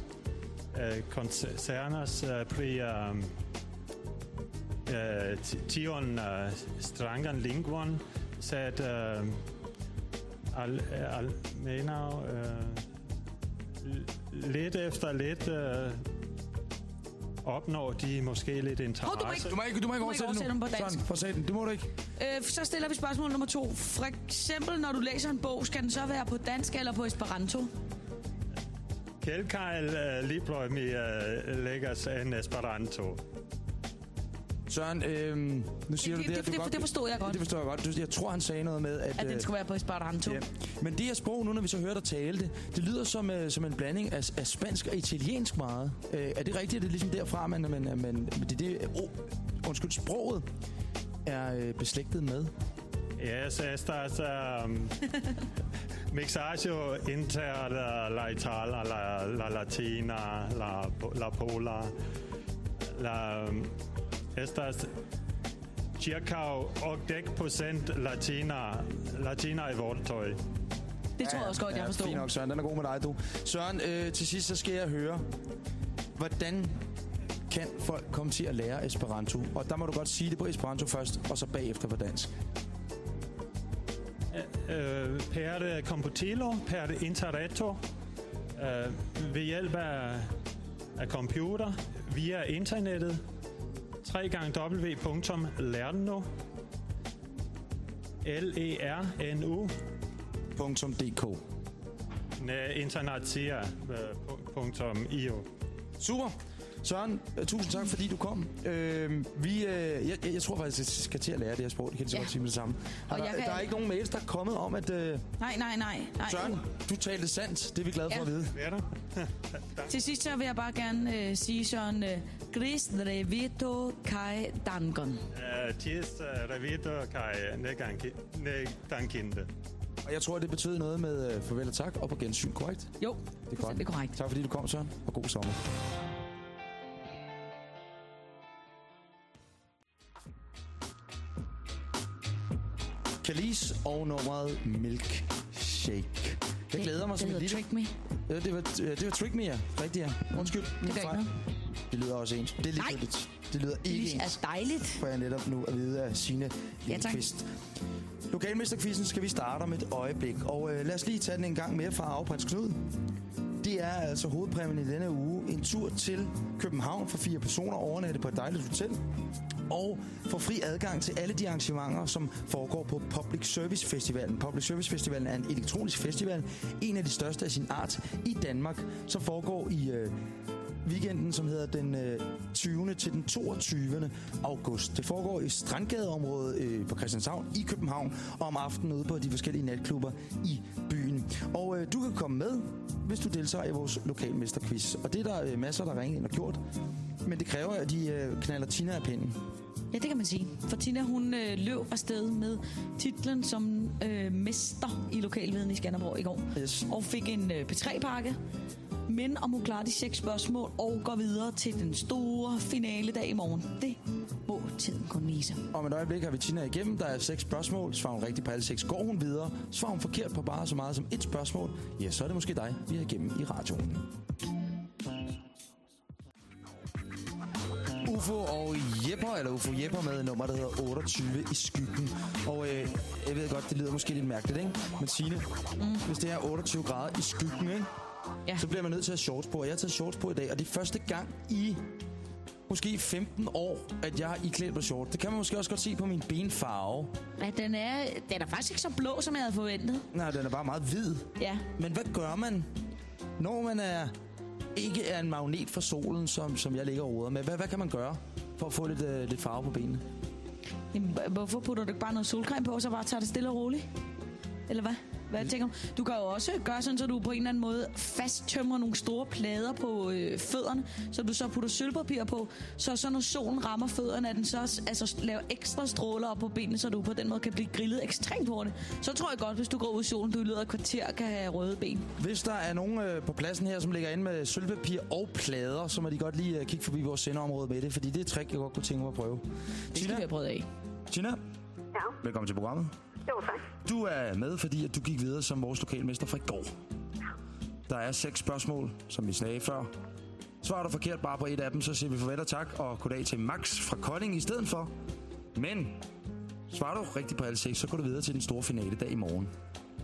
uh, concernas uh, pri um, ti- tion uh, strangan lingvon sed uh, al, almeno uh, l- lidt efter lidt opnår de måske lidt interesse. Hov, du må ikke- Du må ikke, du må ikke Du må ikke oversætte oversætte dem nu. på dansk. For satan, det må du ikke. Øh, så stiller vi spørgsmål nummer to. For eksempel, når du læser en bog, skal den så være på dansk eller på Esperanto? Kelkaj uh, libroj mi uh, legas en Esperanto. Søren, øh, nu siger Det- du det, det- du det- godt, det forstod jeg godt. Det forstår jeg godt. Du, jeg tror, han sagde noget med, at... At den øh, skulle være på Esperanto? Ja. Men det her sprog, nu når vi så hører dig tale det, det lyder som, uh, som en blanding af, af spansk og italiensk meget. Uh, er det rigtigt, at det er ligesom derfra, man, man, man, det, det, oh, undskyld, sproget er uh, beslægtet med? Yes, estas um, *laughs* mixaggio inter la, la Itala, la, la Latina, la, la Pola, la, um, estas circa 80% Latina, Latina i vortøj. Det tror jeg også godt, jeg forstår. Fint nok, Søren. Den er god med dig, du. Søren, øh, til sidst så skal jeg høre, hvordan kan folk komme til at lære Esperanto? Og der må du godt sige det på Esperanto først, og så bagefter på dansk. Øh, per computilo, per interretto, øh, ved hjælp af, af computer, via internettet, www.lernu, L-E-R-N-U, .dk. ne- internatia.io. Super. Søren, øh, tusind tak, fordi du kom. Øh, vi, øh, jeg, jeg, tror faktisk, at jeg skal til at lære det her sprog. Det kan jeg Ja. godt sige med det samme. Og der, kan- der er ikke nogen mails, der er kommet om, at... Øh, Nej, nej, nej. nej. Søren, du talte sandt. Det er vi glade for Ja. at vide. Hvad er der? Til sidst så vil jeg bare gerne øh, sige sådan, øh, Gris drevito kai dangon. Tis uh, revito kai nedankinde. Og jeg tror, det betyder noget med øh, farvel og tak, og på gensyn, korrekt? Jo, Det er godt. det er korrekt. Tak fordi du kom, Søren, og god sommer. Kalis og nummeret Milkshake. Jeg glæder mig det som et hedder lille... Trick Me. Ja, det var, det var Trick Me, ja. Rigtigt, ja. Undskyld. Det gør ikke noget. Det lyder også ens. Det er ligegyldigt. Det lyder ikke Det ens. er dejligt. får jeg netop nu at vide af Signe Ja. Lindqvist. Lokalmesterquizzen skal vi starte om et øjeblik, og øh, lad os lige tage den en gang mere fra Afprins Knud. Det er altså hovedpræmien i denne uge. En tur til København for fire personer, overnatte på et dejligt hotel. Og få fri adgang til alle de arrangementer, som foregår på Public Service Festivalen. Public Service Festivalen er en elektronisk festival, en af de største af sin art i Danmark, som foregår i øh, weekenden, som hedder den øh, 20. til den 22. august. Det foregår i Strandgadeområdet øh, på Christianshavn i København, og om aftenen ude på de forskellige natklubber i byen. Og øh, du kan komme med, hvis du deltager i vores lokalmesterquiz. Og det er der øh, masser, der ringer ind og gjort. Men det kræver, at de øh, knaller Tina af pinden. Ja, det kan man sige. For Tina, hun øh, løb afsted med titlen som øh, mester i lokalviden i Skanderborg i går. Yes. Og fik en øh, P3-pakke. Men om hun klarer de seks spørgsmål og går videre til den store finale dag i morgen, det må tiden kun vise. Om et øjeblik har vi Tina igennem. Der er seks spørgsmål. Svarer hun rigtigt på alle seks, går hun videre. Svarer hun forkert på bare så meget som et spørgsmål, ja, så er det måske dig, vi er igennem i radioen. UFO og Jepper, eller UFO Jepper med nummer, der hedder 28 i skyggen. Og øh, jeg ved godt, det lyder måske lidt mærkeligt, ikke? Men Signe, mm. hvis det er 28 grader i skyggen, ikke? Ja. så bliver man nødt til at have shorts på. Og jeg har taget shorts på i dag, og det er første gang i måske 15 år, at jeg har iklædt på shorts. Det kan man måske også godt se på min benfarve. Ja, den er, den er faktisk ikke så blå, som jeg havde forventet. Nej, den er bare meget hvid. Ja. Men hvad gør man, når man er ikke er en magnet for solen, som, som jeg ligger og med? Hvad, hvad kan man gøre for at få lidt, øh, lidt farve på benene? Jamen, hvorfor putter du ikke bare noget solcreme på, så bare tager det stille og roligt? Eller hvad? Hvad tænker du? Du kan jo også gøre sådan, så du på en eller anden måde fasttømmer nogle store plader på øh, fødderne, så du så putter sølvpapir på, så, så når solen rammer fødderne, at den så altså, laver ekstra stråler op på benene, så du på den måde kan blive grillet ekstremt hurtigt. Så tror jeg godt, hvis du går ud i solen, du i løbet af et kvarter kan have røde ben. Hvis der er nogen øh, på pladsen her, som ligger inde med sølvpapir og plader, så må de godt lige øh, kigge forbi vores sendeområde med det, fordi det er et trick, jeg godt kunne tænke mig at prøve. Det skal vi have prøvet af. Tina, Ja, velkommen til programmet. Jo tak. Du er med, fordi at du gik videre som vores lokalmester fra i går. Der er seks spørgsmål, som vi sagde før. Svarer du forkert bare på et af dem, så siger vi farvel og tak, og goddag til Max fra Kolding i stedet for. Men svarer du rigtigt på alle seks, så går du videre til den store finale dag i morgen.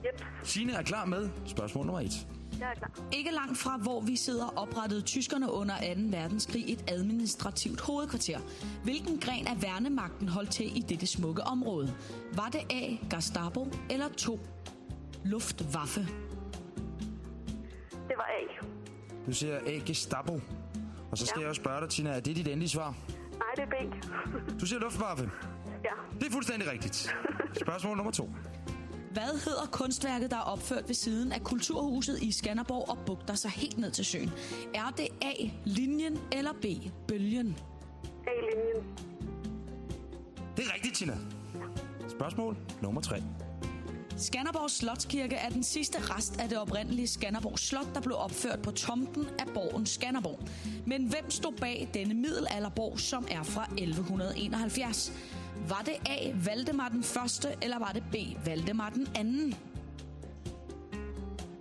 Yep, Signe er klar med spørgsmål nummer et. Jeg er klar. Ikke langt fra, hvor vi sidder, oprettede tyskerne under 2. verdenskrig et administrativt hovedkvarter. Hvilken gren af værnemagten holdt til i dette smukke område? Var det A. Gestapo eller 2. Luftwaffe? Det var A. Du siger A. Gestapo. Og så skal Ja. jeg også spørge dig, Tina, er det dit endelige svar? Nej, det er B. Du siger Luftwaffe. Ja, Det er fuldstændig rigtigt. Spørgsmål nummer to. Hvad hedder kunstværket, der er opført ved siden af Kulturhuset i Skanderborg og bugter sig helt ned til søen? Er det A. Linjen eller B. Bølgen? A-linjen. Det er rigtigt, Tina. Spørgsmål nummer tre. Skanderborg Slotskirke er den sidste rest af det oprindelige Skanderborg Slot, der blev opført på tomten af borgen Skanderborg. Men hvem stod bag denne middelalderborg, som er fra 1171? Var det A. Valdemar den første, eller var det B. Valdemar den anden?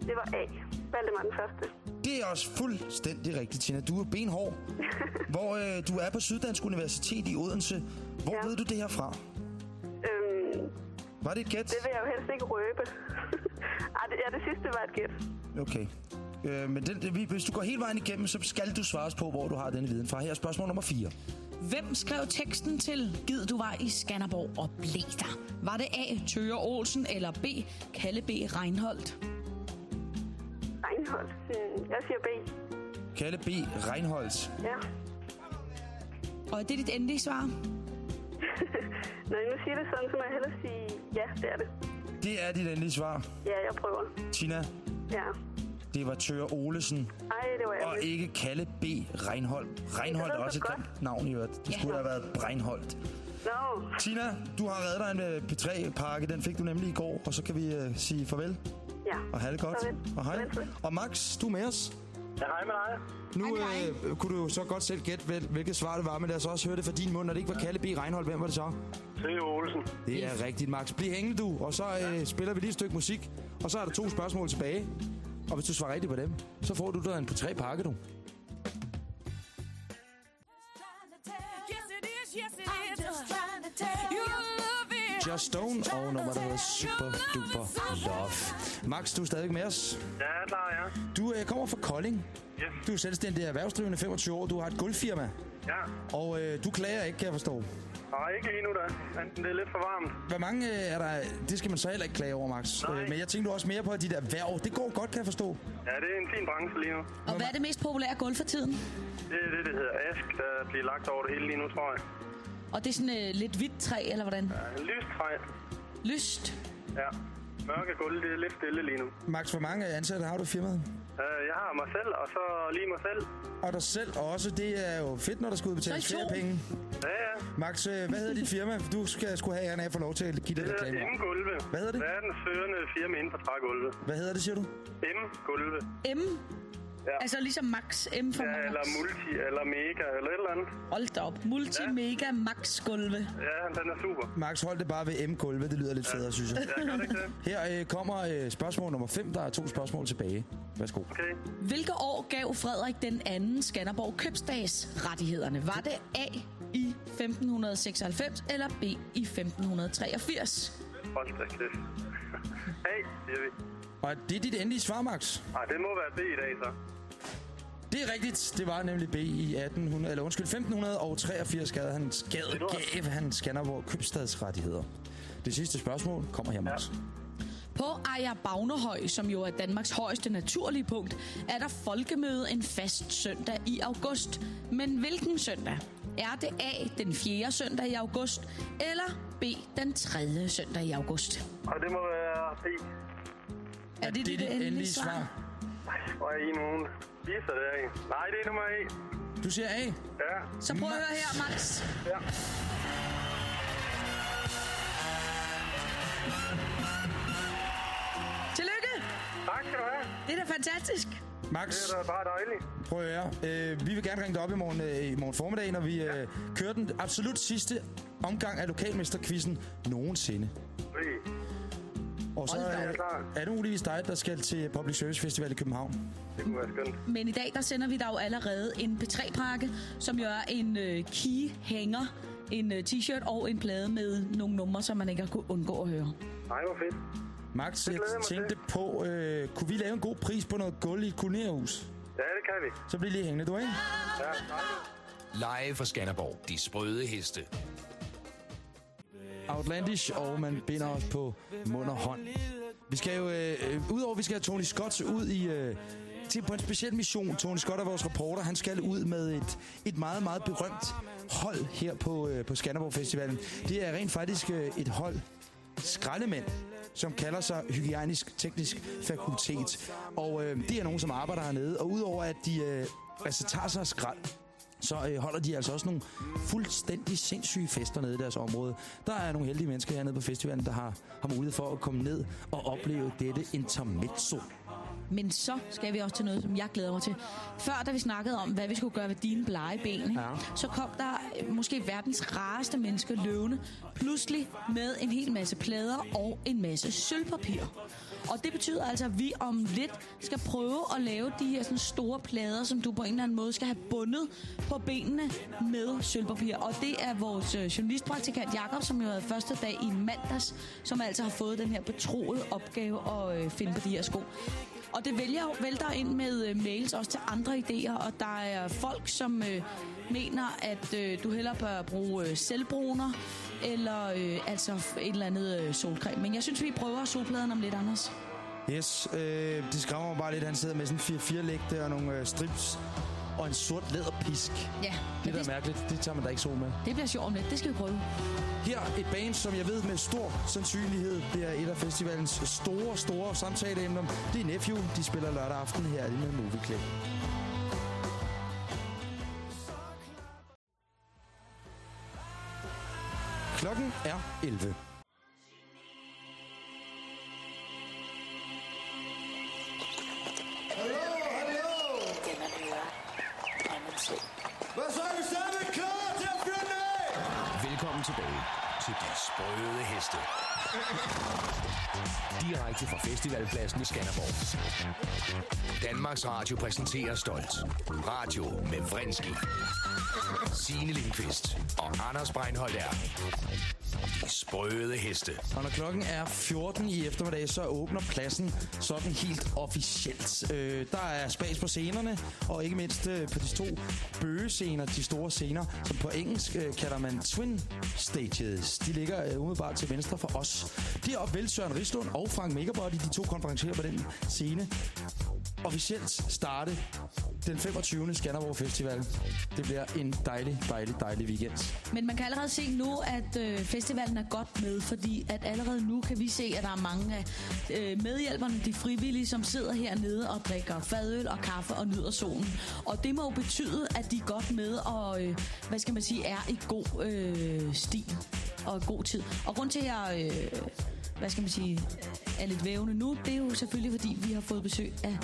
Det var A. Valdemar den første. Det er også fuldstændig rigtigt, Tina. Du er benhård. *laughs* Hvor øh, du er på Syddansk Universitet i Odense. Hvor ja. Ved du det her fra? Øhm, Var det et gæt? det vil jeg jo helst ikke røbe. *laughs* Ej, det, ja, det sidste var et gæt. Okay. Øh, men den, hvis du går hele vejen igennem, så skal du svares på, hvor du har denne viden fra. Her er spørgsmål nummer 4. Hvem skrev teksten til Gid du var i Skanderborg og blev der? Var det A. Tøger Olsen eller B. Kalle B. Reinholdt? Reinholdt. Hmm, jeg siger B. Kalle B. Reinholdt. Ja. Og er det dit endelige svar? *laughs* Når I nu siger det sådan, så må jeg hellere sige ja, det er det. Det er dit endelige svar. Ja, jeg prøver. Tina, Ja. Det var Tør Olesen, Ej, det var og ikke Kalle B. Reinholdt. Reinholdt er også så et godt. navn i øvrigt. Det Ja. skulle have været Breinholdt. Nå, Tina, du har reddet dig en øh, P3-pakke. Den fik du nemlig i går, og så kan vi øh, sige farvel ja. og have det godt. Farvel. Og hej. Farvel. Og Max, du er med os. Ja, hej med dig. Nu Hej, hej. øh, kunne du så godt selv gætte, hvil- hvilket svar det var, men lad os også høre det fra din mund. Når det ikke var Kalle B. Reinholdt, hvem var det så? Theo Olsen. Det er rigtigt, Max. Bliv hængende, du, og så øh, spiller vi lige et stykke musik. Og så er der to spørgsmål tilbage. Og hvis du svarer rigtigt på dem, så får du der en på tre pakke, du. Just Stone og nummer, der hedder Super Duper Love. Max, du er stadig med os. Ja, jeg er klar, ja. Du øh, kommer fra Kolding. Yes. Du er selvstændig erhvervsdrivende, 25 år. Du har et gulvfirma. Ja. Og øh, du klager ikke, kan jeg forstå. Nej, ikke lige nu da. Enten det er lidt for varmt. Hvor mange øh, er der... Det skal man så heller ikke klage over, Max. Nej. Øh, men jeg tænker du også mere på de der værv. Det går godt, kan jeg forstå. Ja, det er en fin branche lige nu. Og hvad er det mest populære gulv for tiden? Det er det, der hedder ask, der bliver lagt over det hele lige nu, tror jeg. Og det er sådan øh, lidt hvidt træ, eller hvordan? Ja, lyst træ. Lyst. Ja. Mørke gulv, det er lidt stille lige nu. Max, hvor mange ansatte har du i firmaet? Uh, jeg har mig selv, og så lige mig selv. Og dig selv også. Det er jo fedt, når der skal udbetales er flere penge. Ja, ja. Max, øh, hvad hedder dit firma? Du skal skulle have æren af at få lov til at give det Det reklame. hedder M-gulve. Hvad hedder det? Verdens førende firma inden for trægulve. Hvad hedder det, siger du? M-gulve. M. Ja. Altså ligesom Max. M for Ja, Max. eller multi, eller mega, eller et eller andet. Hold da op. Multi, Ja. mega, max gulve. Ja, den er super. Max, hold det bare ved M-gulvet. Det lyder lidt federe, synes jeg. Ja, gør det ikke det? Her øh, kommer øh, spørgsmål nummer 5. Der er to spørgsmål tilbage. Værsgo. Okay. Hvilke år gav Frederik den anden Skanderborg købsdagsrettighederne? Var det A i 1596 eller B i 1583? Hold da kæft. *laughs* hey, siger vi. Og det er dit endelige svar, Max. Nej, det må være B i dag, så. Det er rigtigt. Det var nemlig B i 1800, eller undskyld, 1583 gav han, gav, gav han Skanderborg købstadsrettigheder. Det sidste spørgsmål kommer her, Max. På Ejer Bagnehøj, som jo er Danmarks højeste naturlige punkt, er der folkemøde en fast søndag i august. Men hvilken søndag? Er det A, den 4. søndag i august, eller B, den 3. søndag i august? Og det må være B. Er det, Det er dit endelige svar. Hvor er I nogen viser det af? Nej, det er nummer A. Du siger A. Ja. Så prøv at høre her, Max. Ja. Tillykke! Tak skal du have. Det er da fantastisk. Max, Det er da bare dejligt. prøv at høre. Øh, vi vil gerne ringe dig op i morgen, øh, i morgen formiddag, når vi øh, kører den absolut sidste omgang af lokalmesterquizzen nogensinde. Hey. Og så. Klar. er det muligvis dig, der skal til Public Service Festival i København. Det kunne være skønt. Men i dag, der sender vi dig jo allerede en P3-pakke, som jo er en øh, key-hænger, en øh, t-shirt og en plade med nogle numre, som man ikke har kunnet undgå at høre. Nej, hvor fedt. Max, jeg tænkte på, øh, kunne vi lave en god pris på noget gulv i et? Ja, det kan vi. Så bliver lige hængende, du ikke? Ja. Live fra Skanderborg. De sprøde heste. Outlandish, og man binder os på mund og hånd. Vi skal jo, øh, øh, udover vi skal have Tony Scott ud i... Øh, til på en speciel mission. Tony Scott er vores reporter. Han skal ud med et, et meget, meget berømt hold her på, øh, på Skanderborg Festivalen. Det er rent faktisk øh, et hold skraldemænd, som kalder sig Hygiejnisk Teknisk Fakultet. Og øh, det er nogen, som arbejder hernede. Og udover at de øh, altså, tager sig skrald, så øh, holder de altså også nogle fuldstændig sindssyge fester nede i deres område. Der er nogle heldige mennesker hernede på festivalen, der har, har mulighed for at komme ned og opleve dette intermezzo. Men så skal vi også til noget, som jeg glæder mig til. Før, da vi snakkede om, hvad vi skulle gøre ved dine blege ben? Ja. så kom der øh, måske verdens rareste menneske løvende, pludselig med en hel masse plader og en masse sølvpapir. Og det betyder altså, at vi om lidt skal prøve at lave de her sådan store plader, som du på en eller anden måde skal have bundet på benene med sølvpapir. Og det er vores øh, journalistpraktikant Jakob, som jo havde første dag i mandags, som altså har fået den her betroede opgave at øh, finde på de her sko. Og det vælger, vælter ind med øh, mails også til andre idéer, og der er folk, som øh, mener, at øh, du hellere bør bruge øh, selvbruner, eller øh, altså et eller andet øh, solcreme. Men jeg synes, vi prøver solpladen om lidt, Anders. Yes, øh, det skræmmer mig bare lidt, han sidder med sådan 4-4-lægte og nogle øh, strips og en sort læderpisk. Ja, Det er det, da mærkeligt. Det tager man da ikke sol med. det bliver sjovt om lidt. Det skal vi prøve. Her et band, som jeg ved med stor sandsynlighed bliver et af festivalens store, store samtaleemner. Det er Nephew. De spiller lørdag aften her med Movie Club. Klokken er 11. Hallo, hallo! Hvad så vi stadigvæk klar til at af? Velkommen tilbage til De Sprøde Heste. Direkte fra festivalpladsen i Skanderborg. Danmarks Radio præsenterer stolt. Radio med Vrindski. Signe Lindqvist og Anders Breinholt er De Sprøde Heste. Og når klokken er 14 i eftermiddag, så åbner pladsen sådan helt officielt. Øh, der er spas på scenerne, og ikke mindst øh, på de to bøgescener, de store scener, som på engelsk øh, kalder man twin stages. De ligger øh, umiddelbart til venstre for os. Deroppe vil Søren Rislund og Frank Megabody, de to konferencerer på den scene, officielt starte den 25. Skanderborg Festival. Det bliver en dejlig, dejlig, dejlig weekend. Men man kan allerede se nu, at øh, festivalen er godt med, fordi at allerede nu kan vi se, at der er mange af øh, medhjælperne, de frivillige, som sidder hernede og drikker fadøl og kaffe og nyder solen. Og det må jo betyde, at de er godt med og, øh, hvad skal man sige, er i god øh, stil og god tid. Og grund til, at jeg, øh, hvad skal man sige, er lidt vævende nu, det er jo selvfølgelig, fordi vi har fået besøg af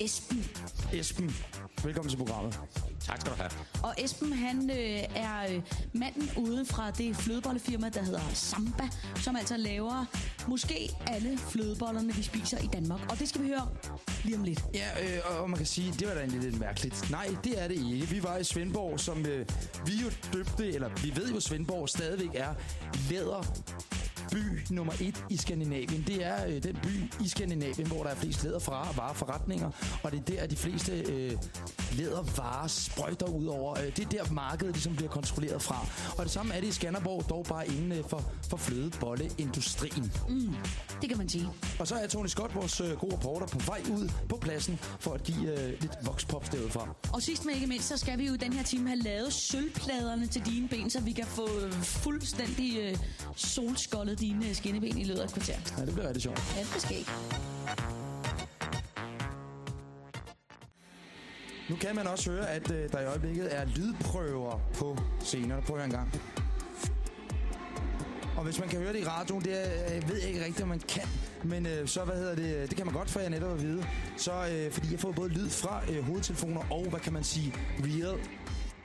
Esben Esben, velkommen til programmet. Tak skal du have. Og Esben, han øh, er øh, manden ude fra det flødebollefirma, der hedder Samba, som altså laver måske alle flødebollerne, vi spiser i Danmark. Og det skal vi høre om lige om lidt. Ja, øh, og- man kan sige, det var da egentlig lidt mærkeligt. Nej, det er det ikke. Vi var i Svendborg, som øh, vi jo døbte, eller vi ved jo, Svendborg stadigvæk er læder by nummer et i Skandinavien. Det er øh, den by i Skandinavien, hvor der er flest lædervareforretninger, og det er der, de fleste øh, lædervarer sprøjter ud over. Øh, det er der, markedet ligesom bliver kontrolleret fra. Og det samme er det i Skanderborg, dog bare inden øh, for, for flødebolleindustrien. Mm. Det kan man sige. Og så er Tony Scott, vores øh, gode reporter, på vej ud på pladsen for at give øh, lidt vokspop derudfra. Og sidst men ikke mindst, så skal vi jo i den her time have lavet sølvpladerne til dine ben, så vi kan få øh, fuldstændig øh, solskoldet dine skinneben i løbet af et kvarter. Ja, det bliver rigtig sjovt. Ja, det skal ikke. Nu kan man også høre, at øh, der i øjeblikket er lydprøver på scenerne. Prøv at en gang. Og hvis man kan høre det i radioen, det er, øh, ved jeg ikke rigtigt, om man kan. Men øh, så, hvad hedder det, det kan man godt, for jeg netop at vide. Så, øh, fordi jeg får både lyd fra øh, hovedtelefoner og, hvad kan man sige, real.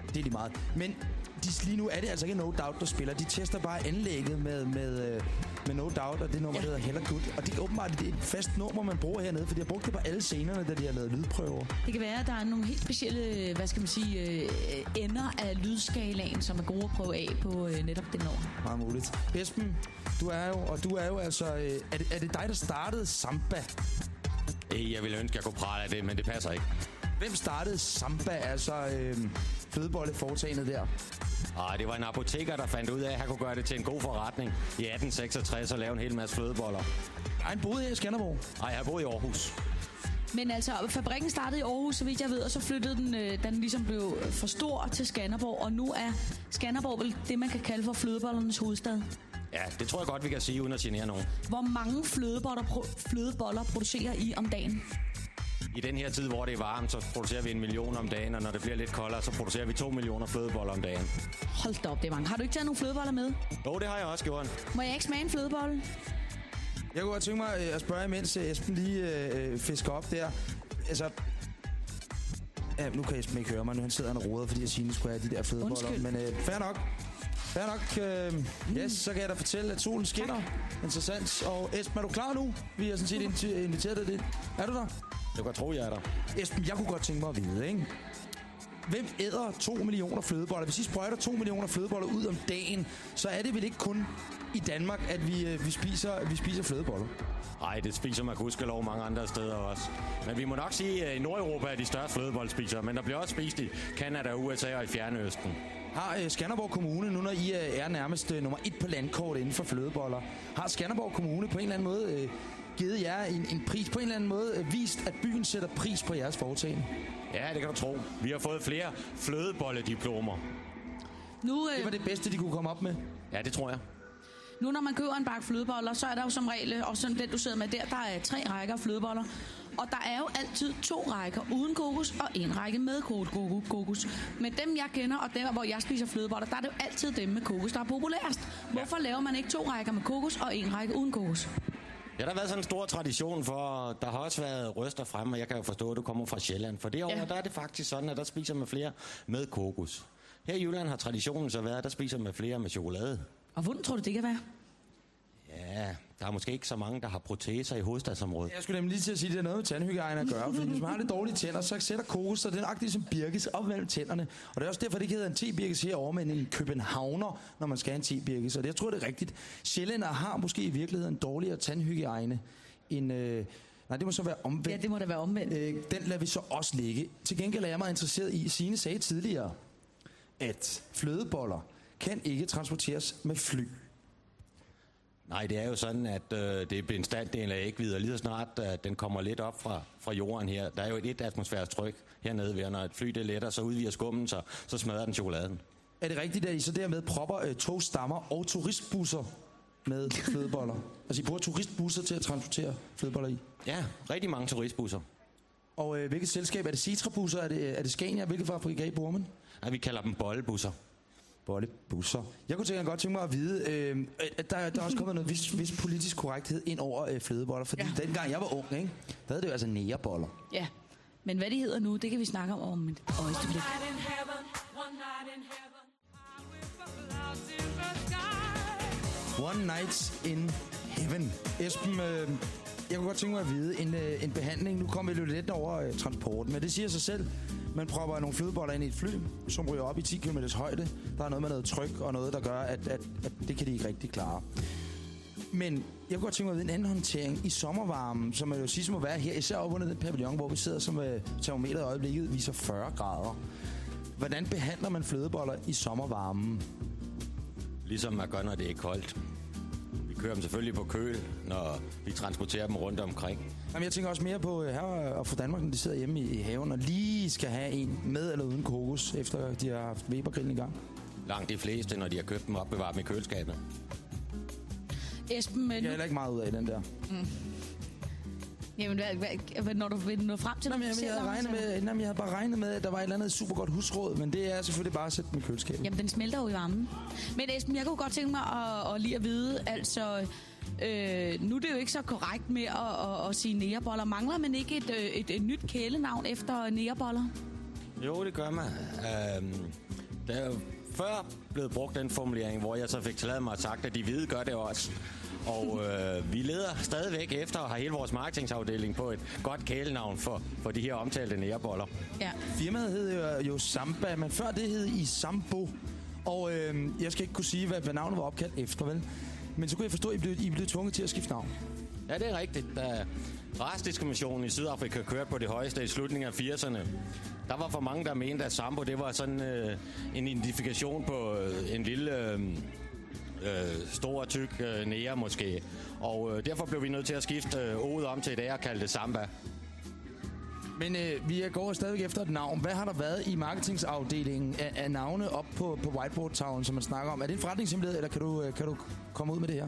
Det er lige meget. Men de, lige nu er det altså ikke No Doubt, der spiller. De tester bare anlægget med, med, øh, med No Doubt, og det nummer, ja. der hedder Hella Good. Og det er åbenbart det er et fast nummer, man bruger hernede, for de har brugt det på alle scenerne, da de har lavet lydprøver. Det kan være, at der er nogle helt specielle, hvad skal man sige, øh, ender af lydskalaen, som er gode at prøve af på øh, netop det nummer. Meget muligt. Esben, du er jo, og du er jo altså, øh, er, det, er det dig, der startede Samba? Jeg ville ønske, at jeg kunne prale af det, men det passer ikke. Hvem startede Samba, altså øh, flødebolleforetagendet der? Ej, det var en apoteker, der fandt ud af, at han kunne gøre det til en god forretning i 1866 og lave en hel masse flødeboller. Ej, han boede her i Skanderborg. Ej, jeg har boet i Aarhus. Men altså, fabrikken startede i Aarhus, så vidt jeg ved, og så flyttede den, øh, den ligesom blev for stor til Skanderborg, og nu er Skanderborg vel det, man kan kalde for flødebollernes hovedstad. Ja, det tror jeg godt, vi kan sige, uden at genere nogen. Hvor mange flødeboller, pro- flødeboller producerer I om dagen? I den her tid, hvor det er varmt, så producerer vi en million om dagen, og når det bliver lidt koldere, så producerer vi to millioner flødeboller om dagen. Hold da op, det er mange. Har du ikke taget nogle flødeboller med? Jo, det har jeg også gjort. Må jeg ikke smage en flødebolle? Jeg kunne godt tænke mig øh, at spørge, mens øh, Esben lige øh, fisker op der. Altså, ja, nu kan Esben ikke høre mig, nu han sidder og roder, fordi jeg siger, at skulle have de der flødeboller. Undskyld. Men øh, fair nok. Fair nok. Øh, yes, så kan jeg da fortælle, at solen skinner. Interessant. Og Esben, er du klar nu? Vi har sådan set inviteret dig. Er du der? Du kan tro, jeg er der. Esben, jeg kunne godt tænke mig at vide, ikke? Hvem æder 2 millioner flødeboller? Hvis I sprøjter 2 millioner flødeboller ud om dagen, så er det vel ikke kun i Danmark, at vi, øh, vi, spiser, vi spiser flødeboller? Nej, det spiser man gudskelov mange andre steder også. Men vi må nok sige, at i Nordeuropa er de største flødebollspisere, men der bliver også spist i Kanada, USA og i Fjernøsten. Har øh, Skanderborg Kommune, nu når I øh, er nærmest øh, nummer et på landkort inden for flødeboller, har Skanderborg Kommune på en eller anden måde øh, givet jer en, en pris, på en eller anden måde øh, vist, at byen sætter pris på jeres foretagende? Ja, det kan du tro. Vi har fået flere flødebollediplomer. Nu, Det øh, var det bedste, de kunne komme op med. Ja, det tror jeg. Nu når man køber en bakke flødeboller, så er der jo som regel, og sådan den du sidder med der, der er tre rækker flødeboller. Og der er jo altid to rækker uden kokos og en række med ko- ko- kokos. Men dem jeg kender, og der hvor jeg spiser flødeboller, der er det jo altid dem med kokos, der er populærst. Hvorfor laver man ikke to rækker med kokos og en række uden kokos? Ja, der har været sådan en stor tradition for, der har også været røster frem, og jeg kan jo forstå, at du kommer fra Sjælland. For Ja. ja. der er det faktisk sådan, at der spiser man flere med kokos. Her i Jylland har traditionen så været, at der spiser man flere med chokolade. Og hvordan tror du, det kan være? Ja, der er måske ikke så mange, der har proteser i hovedstadsområdet. Jeg skulle nemlig lige til at sige, at det er noget med tandhygiejne at gøre. Fordi hvis man har lidt dårlige tænder, så sætter kokos, så det er nøjagtigt som birkes op mellem tænderne. Og det er også derfor, det ikke hedder en tebirkes herovre, men en københavner, når man skal have en tebirkes. Og det, jeg tror, det er rigtigt. Sjællænder har måske i virkeligheden en dårligere tandhygiejne end... Øh, nej, det må så være omvendt. Ja, det må da være omvendt. Øh, den lader vi så også ligge. Til gengæld er jeg meget interesseret i, Signe sagde tidligere, at flødeboller kan ikke transporteres med fly. Nej, det er jo sådan, at øh, det er bestanddelen af ægvid, og lige så snart at den kommer lidt op fra, fra jorden her, der er jo et, et atmosfærisk tryk hernede ved, når et fly det letter, så udvider skummen sig, så smadrer den chokoladen. Er det rigtigt, at I så dermed propper øh, togstammer og turistbusser med flødeboller? *laughs* altså I bruger turistbusser til at transportere flødeboller i? Ja, rigtig mange turistbusser. Og øh, hvilket selskab? Er det Citra-busser? Er det, er det Scania? Hvilket fabrikat bruger man? Ja, vi kalder dem bollebusser. Bollebusser. Jeg kunne tænke, godt tænke mig at vide, øh, at der, der er også kommet noget vis, vis politisk korrekthed ind over øh, flødeboller. Fordi Ja. dengang jeg var ung, ikke, der havde det jo altså nægerboller. Ja. Men hvad de hedder nu, det kan vi snakke om om et øjeblik. One Night in Heaven. Esben, øh, jeg kunne godt tænke mig at vide, en, øh, en behandling, nu kommer vi lidt over øh, transporten, men det siger sig selv, man propper nogle flødeboller ind i et fly, som ryger op i 10 km højde. Der er noget med noget tryk og noget, der gør, at, at, at det kan de ikke rigtig klare. Men jeg kunne godt tænke mig at vide en anden håndtering i sommervarmen, som man jo sige, må være her, især oppe under den pavillon, hvor vi sidder, som øh, termometeret i øjeblikket viser 40 grader. Hvordan behandler man flødeboller i sommervarmen? Ligesom man gør, når det er koldt. Vi kører dem selvfølgelig på køl, når vi transporterer dem rundt omkring. Jamen, jeg tænker også mere på øh, her og fra Danmark, når de sidder hjemme i, i haven og lige skal have en med eller uden kokos, efter de har haft Webergrillen i gang. Langt de fleste, når de har købt dem, opbevarer dem i køleskabet. Esben, men Jeg er heller ikke meget ud af den der. jamen, hvad, hvad, hvad, når du vil nå frem til Jamen, jeg, det, jeg, havde regnet med, jamen, jeg havde bare regnet med, at der var et eller andet super godt husråd, men det er selvfølgelig bare at sætte dem i køleskabet. Jamen, den smelter jo i varmen. Men Esben, jeg kunne godt tænke mig at, at lige at vide, altså... Øh, nu er det jo ikke så korrekt med at, at, at sige næreboller. Mangler man ikke et, øh, et, et nyt kælenavn efter næreboller? Jo, det gør man. Øhm, der er jo før blevet brugt den formulering, hvor jeg så fik tilladet mig at sagt, at de hvide gør det også. Og *laughs* øh, vi leder stadigvæk efter og har hele vores marketingsafdeling på et godt kælenavn for, for de her omtalte næreboller. Ja. Firmaet hed jo, jo Samba, men før det hed I Sambo. Og øh, jeg skal ikke kunne sige, hvad, hvad navnet var opkaldt efter, vel? Men så kunne jeg forstå, at I blev, I blev tvunget til at skifte navn. Ja, det er rigtigt. Da racediskriminationen i Sydafrika kørte på det højeste i slutningen af 80'erne, der var for mange, der mente, at Sambo det var sådan øh, en identifikation på øh, en lille... Øh, øh, stor, tyk øh, nære måske. Og øh, derfor blev vi nødt til at skifte øh, ordet om til i dag og kalde det Samba. Men øh, vi går stadigvæk efter et navn. Hvad har der været i marketingsafdelingen af, af navne op på, på whiteboard-tavlen, som man snakker om? Er det en forretningshemmelighed, eller kan du, øh, kan du komme ud med det her?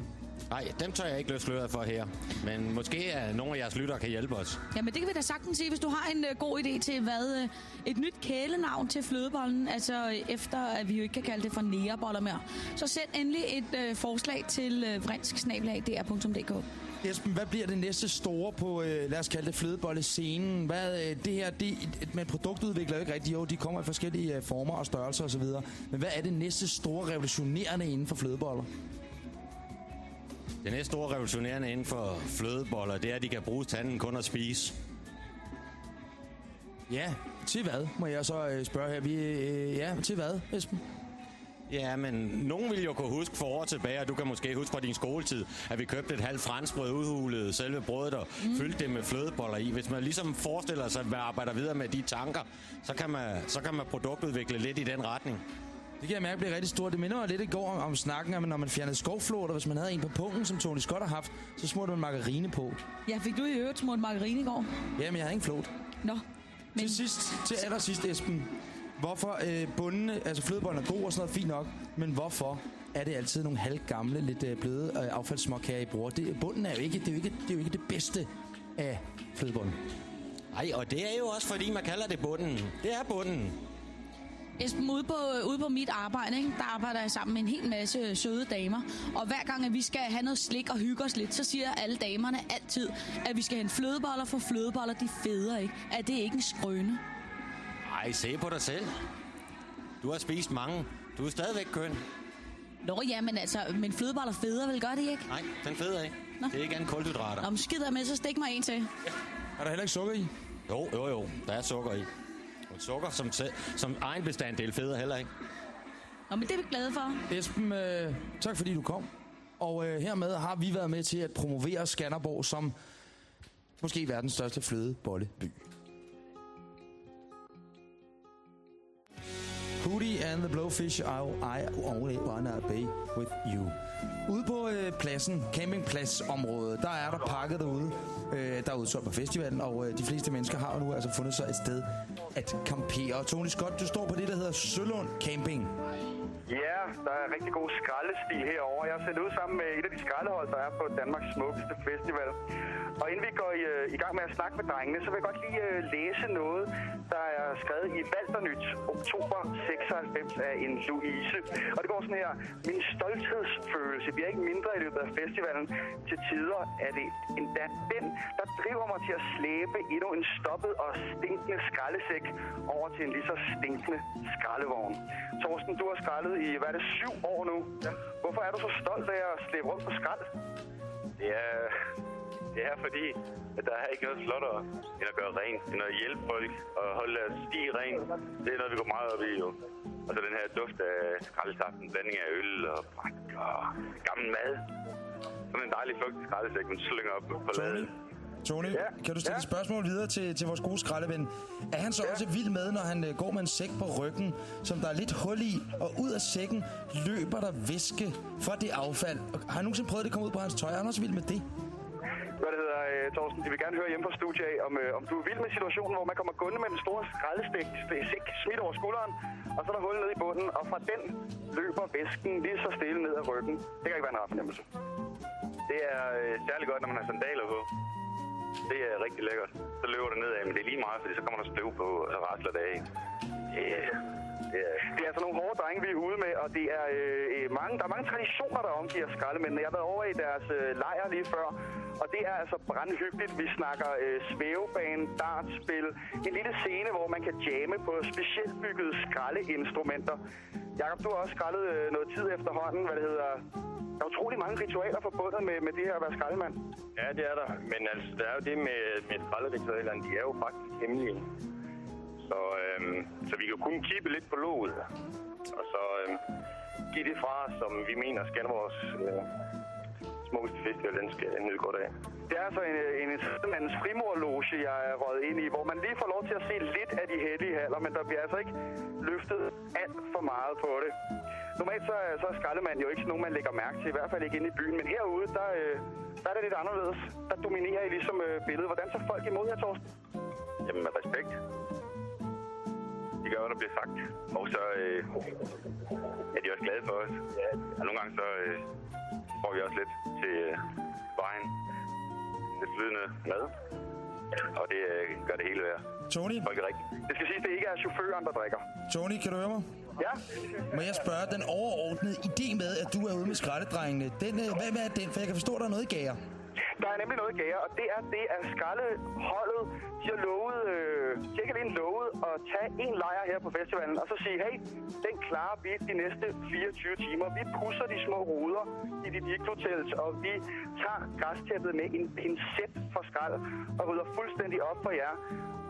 Nej, dem tør jeg ikke løse sløret for her. Men måske er nogle af jeres lyttere kan hjælpe os. Jamen, det kan vi da sagtens sige, hvis du har en uh, god idé til, hvad uh, et nyt kælenavn til flødebollen, altså efter at vi jo ikke kan kalde det for næreboller mere, så send endelig et uh, forslag til uh, vrinsk-dr.dk. Esben, hvad bliver det næste store på, øh, lad os kalde det flødebolle-scenen? Hvad, øh, det her, det, men produktudvikler jo ikke rigtigt. Jo, de kommer i forskellige øh, former og størrelser osv. Men hvad er det næste store revolutionerende inden for flødeboller? Det næste store revolutionerende inden for flødeboller, det er, at de kan bruges til anden kun at spise. Ja, til hvad, må jeg så øh, spørge her. Vi, øh, ja, til hvad, Esben? Ja, men nogen vil jo kunne huske for år tilbage, og du kan måske huske fra din skoletid, at vi købte et halvt franskbrød, udhulede selve brødet og mm. fyldte det med flødeboller i. Hvis man ligesom forestiller sig, at man arbejder videre med de tanker, så kan man, så kan man produktudvikle lidt i den retning. Det kan jeg mærke bliver rigtig stort. Det minder mig lidt i går om, om snakken, om når man fjernede skovflåter. Hvis man havde en på pungen, som Tony Scott har haft, så smurte man margarine på. Ja, fik du i øvrigt smurt margarine i går? Jamen, jeg havde ingen flåt. Nå. Men... Til sidst, til allersidst, Esben. Hvorfor øh, bundene, altså flødebollen er god og sådan noget, fint nok, men hvorfor er det altid nogle halvgamle, lidt øh, bløde øh, affaldssmåkager, I bruger? Det, bunden er jo ikke det, er jo ikke, det er jo ikke det bedste af flødebollen. Nej, og det er jo også fordi, man kalder det bunden. Det er bunden. Esben, ude på, ude på mit arbejde, ikke, der arbejder jeg sammen med en hel masse søde damer. Og hver gang, at vi skal have noget slik og hygge os lidt, så siger alle damerne altid, at vi skal have en flødeboller, for flødeboller, de feder ikke. Er det ikke en skrøne? Ej, se på dig selv. Du har spist mange. Du er stadigvæk køn. Nå ja, men altså, men flødeboller feder vel, gør det ikke? Nej, den feder ikke. Nå. Det er ikke andet kulhydrater. Nå, men skider med, så stik mig en til. Er der heller ikke sukker i? Jo, jo, jo. Der er sukker i. Og sukker som, som egen bestanddel feder heller ikke. Nå, men det er vi glade for. Esben, øh, tak fordi du kom. Og øh, hermed har vi været med til at promovere Skanderborg som måske verdens største flødebolleby. Hootie and the Blowfish, I, I only wanna be with you. Ude på øh, pladsen, campingpladsområdet, der er der pakket derude. Øh, der er udsolgt på festivalen, og øh, de fleste mennesker har nu altså fundet sig et sted at campere. Og Tony Scott, du står på det, der hedder Sølund Camping. Ja, der er rigtig god skraldestil herover. Jeg har sendt ud sammen med et af de skraldehold, der er på Danmarks smukkeste festival. Og inden vi går i, øh, i gang med at snakke med drengene, så vil jeg godt lige øh, læse noget, der er skrevet i Valternyt, oktober 96 af en Louise. Og det går sådan her. Min stolthedsfølelse bliver ikke mindre i løbet af festivalen. Til tider er det endda den, der driver mig til at slæbe endnu en stoppet og stinkende skraldesæk over til en lige så stinkende skraldevogn. Torsten, du har skraldet i, hvad er det, syv år nu? Ja. Hvorfor er du så stolt af at slæbe rundt på skrald? Det er, det er fordi, at der er ikke noget flottere, end at gøre rent, end at hjælpe folk og holde deres sti ren. Det er noget, vi går meget op i, jo. Og så den her duft af skraldesaften, en blanding af øl og brak og gammel mad. Sådan en dejlig fugtig skraldesæk, man slynger op på ladet. Tony, Ja. kan du stille Ja. et spørgsmål videre til, til vores gode skraldeven? Er han så også vild med, når han øh, går med en sæk på ryggen, som der er lidt hul i, og ud af sækken løber der væske fra det affald? Og Har han nogensinde prøvet, at det kommer ud på hans tøj? Er han også vild med det? Hvad det hedder, øh, Torsten, de vil gerne høre hjemme på studiet af, om, øh, om du er vild med situationen, hvor man kommer gående med den store skraldestik st- sæk smidt over skulderen, og så er der hul nede i bunden, og fra den løber væsken lige så stille ned ad ryggen. Det kan ikke være en rar fornemmelse. Det er øh, særlig godt, når man har sandaler på. Det er rigtig lækkert. Så løber det nedad, men det er lige meget, fordi så kommer der støv på, og så rasler det af. Det, er- det er altså nogle hårde drenge, vi er ude med, og det er øh, øh mange, der er mange traditioner, der omgiver skraldemændene. Jeg har været over i deres øh, lejr lige før, og det er altså brandhyggeligt. Vi snakker øh, svævebane, dartspil, en lille scene, hvor man kan jamme på specielt byggede skraldeinstrumenter. Jakob, du har også skraldet øh, noget tid efterhånden, hvad det hedder. Der er utrolig mange ritualer forbundet med, med det her at være skraldemand. Ja, det er der. Men altså, der er jo det med, med skralderitualerne, de er jo faktisk hemmelige. Så, øhm, så vi kan kun kippe lidt på låget. Og så øhm, give det fra, som vi mener skal vores øh, smukkeste festival, den skal nyde godt af. Det er altså en, en, en mandens frimorloge, jeg er røget ind i, hvor man lige får lov til at se lidt af de hellige haller, men der bliver altså ikke løftet alt for meget på det. Normalt så, så er skraldemand jo ikke sådan nogen, man lægger mærke til, i hvert fald ikke inde i byen, men herude, der, øh, der er det lidt anderledes. Der dominerer I ligesom øh, billedet. Hvordan tager folk imod jer, Torsten? Jamen med respekt. Gør, hvad der bliver sagt. Og så øh, er de også glade for os. Ja, og nogle gange så øh, får vi også lidt til øh, vejen. Lidt flydende mad. Og det øh, gør det hele værd. Tony, Folk er rigtig. Det skal siges, det ikke er chaufføren, der drikker. Tony, kan du høre mig? Ja, Må jeg spørge, den overordnede idé med, at du er ude med skraldedrengene, den, øh, hvad, hvad er den? For jeg kan forstå, at der er noget i gære. Der er nemlig noget gære, og det er det, at skraldeholdet, de har lovet, øh, de har ikke lovet at tage en lejr her på festivalen, og så sige, hey, den klarer vi de næste 24 timer. Vi pusser de små ruder i de diklotels, og vi tager græstæppet med en pincet for skrald og rydder fuldstændig op for jer.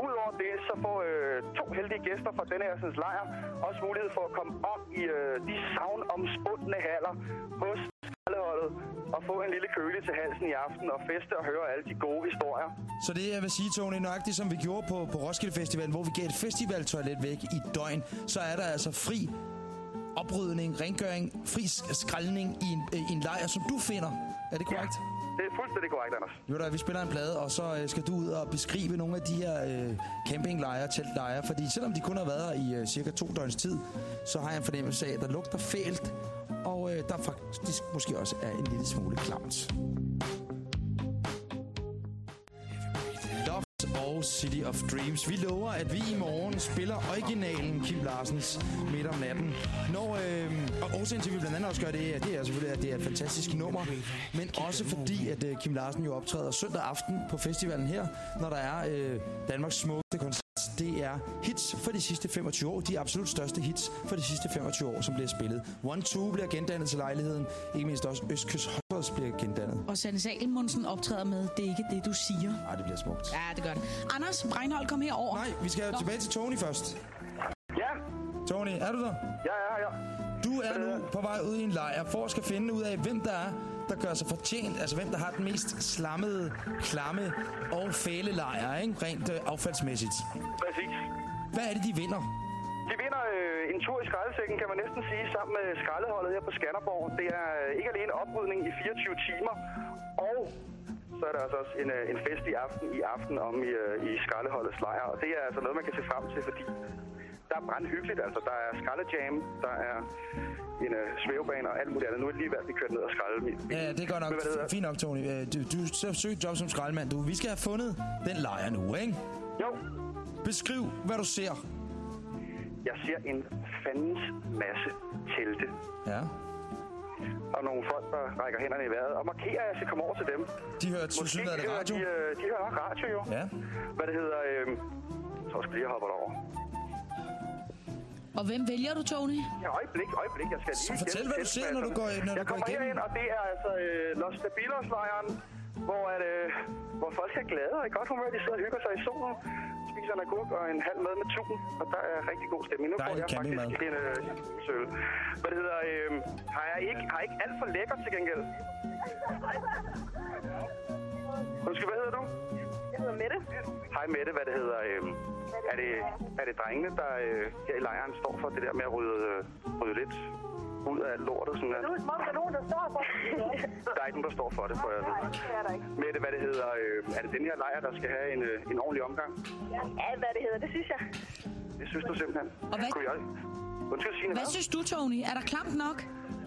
Udover det, så får øh, to heldige gæster fra denne her lejr også mulighed for at komme op i øh, de savnomspundne haller hos skraldeholdet og få en lille køle til halsen i aften og feste og høre alle de gode historier. Så det, jeg vil sige, Tony, nøjagtigt som vi gjorde på, på Roskilde Festival, hvor vi gav et festivaltoilet væk i døgn, så er der altså fri oprydning, rengøring, fri sk- skraldning i en, øh, i en lejr, som du finder. Er det korrekt? Det er fuldstændig korrekt, Anders. Jo da, vi spiller en plade, og så øh, skal du ud og beskrive nogle af de her øh, campinglejre, teltlejre, fordi selvom de kun har været her i øh, cirka to døgns tid, så har jeg en fornemmelse af, at der lugter fælt, øh, der faktisk måske også er en lille smule klamt. Og City of Dreams. Vi lover, at vi i morgen spiller originalen Kim Larsens midt om natten. Når, øh, og årsagen til, at vi blandt andet også gør det, det er selvfølgelig, at det er et fantastisk nummer, men også fordi, at øh, Kim Larsen jo optræder søndag aften på festivalen her, når der er øh, Danmarks smukkeste koncert. Det er hits for de sidste 25 år. De absolut største hits for de sidste 25 år, som bliver spillet. One Two bliver gendannet til lejligheden. Ikke mindst også Østkyst Hoppers bliver gendannet. Og Sanne Salmonsen optræder med, det er ikke det, du siger. Ej, det bliver smukt. Ja, det gør det. Anders Breinholt, kom herover. Nej, vi skal Nå. tilbage til Tony først. Ja, Tony, er du der? ja, ja, ja. Du er nu på vej ud i en lejr for at skal finde ud af, hvem der er, der gør sig fortjent, altså hvem der har den mest slammede, klamme og fæle lejr, ikke? rent øh, affaldsmæssigt. Præcis. Hvad er det, de vinder? De vinder øh, en tur i skraldesækken, kan man næsten sige, sammen med skraldeholdet her på Skanderborg. Det er øh, ikke alene oprydning i 24 timer, og så er der altså også en, øh, en fest i aften i aften om i, øh, i skraldeholdets lejr. Og det er altså noget, man kan se frem til, fordi der er brandhyggeligt. Altså, der er skraldejam, der er en øh, svævebane og alt muligt andet. Nu er det lige ved at blive kørt ned og skralde. Ja, det godt nok. Fint nok, Tony. Øh, Du, du så søg et job som skraldemand. Du, vi skal have fundet den lejr nu, ikke? Jo, Beskriv, hvad du ser. Jeg ser en fandens masse telte. Ja. Og nogle folk, der rækker hænderne i vejret og markerer, at jeg skal komme over til dem. De hører til synligheden hører radio. De, øh, de hører nok radio, jo. Ja. Hvad det hedder... Øh, så skal jeg lige hoppe over. Og hvem vælger du, Tony? Ja, øjeblik, øjeblik. Jeg skal Så lige fortæl, igennem hvad du ser, når du går når du jeg går kommer igennem. herind, og det er altså øh, Los Stabilos-lejren, hvor, at, øh, hvor folk er glade og i godt humør. De sidder og hygger sig i solen, spiser en agurk og en halv mad med tun, og der er rigtig god stemning. Nu får jeg faktisk en øh, søl. Hvad det hedder, øh, har jeg ikke, har jeg ikke alt for lækkert til gengæld. Undskyld, hvad hedder du? dig med det, hvad det hedder. Øh, er, det, er det drengene, der øh, her i lejren står for det der med at rydde, øh, rydde lidt ud af lortet? Sådan at, Nu er det som om, der er nogen, der står for *laughs* der er ikke nogen, der står for det, får jeg at vide. det. er der ikke. Med det, hvad det hedder. Øh, er det den her lejr, der skal have en, øh, en ordentlig omgang? Ja, hvad det hedder, det synes jeg. Det synes du simpelthen. Og hvad- Kunne jeg... Undskyld, Signe. Hvad synes du, Tony? Er der klamt nok?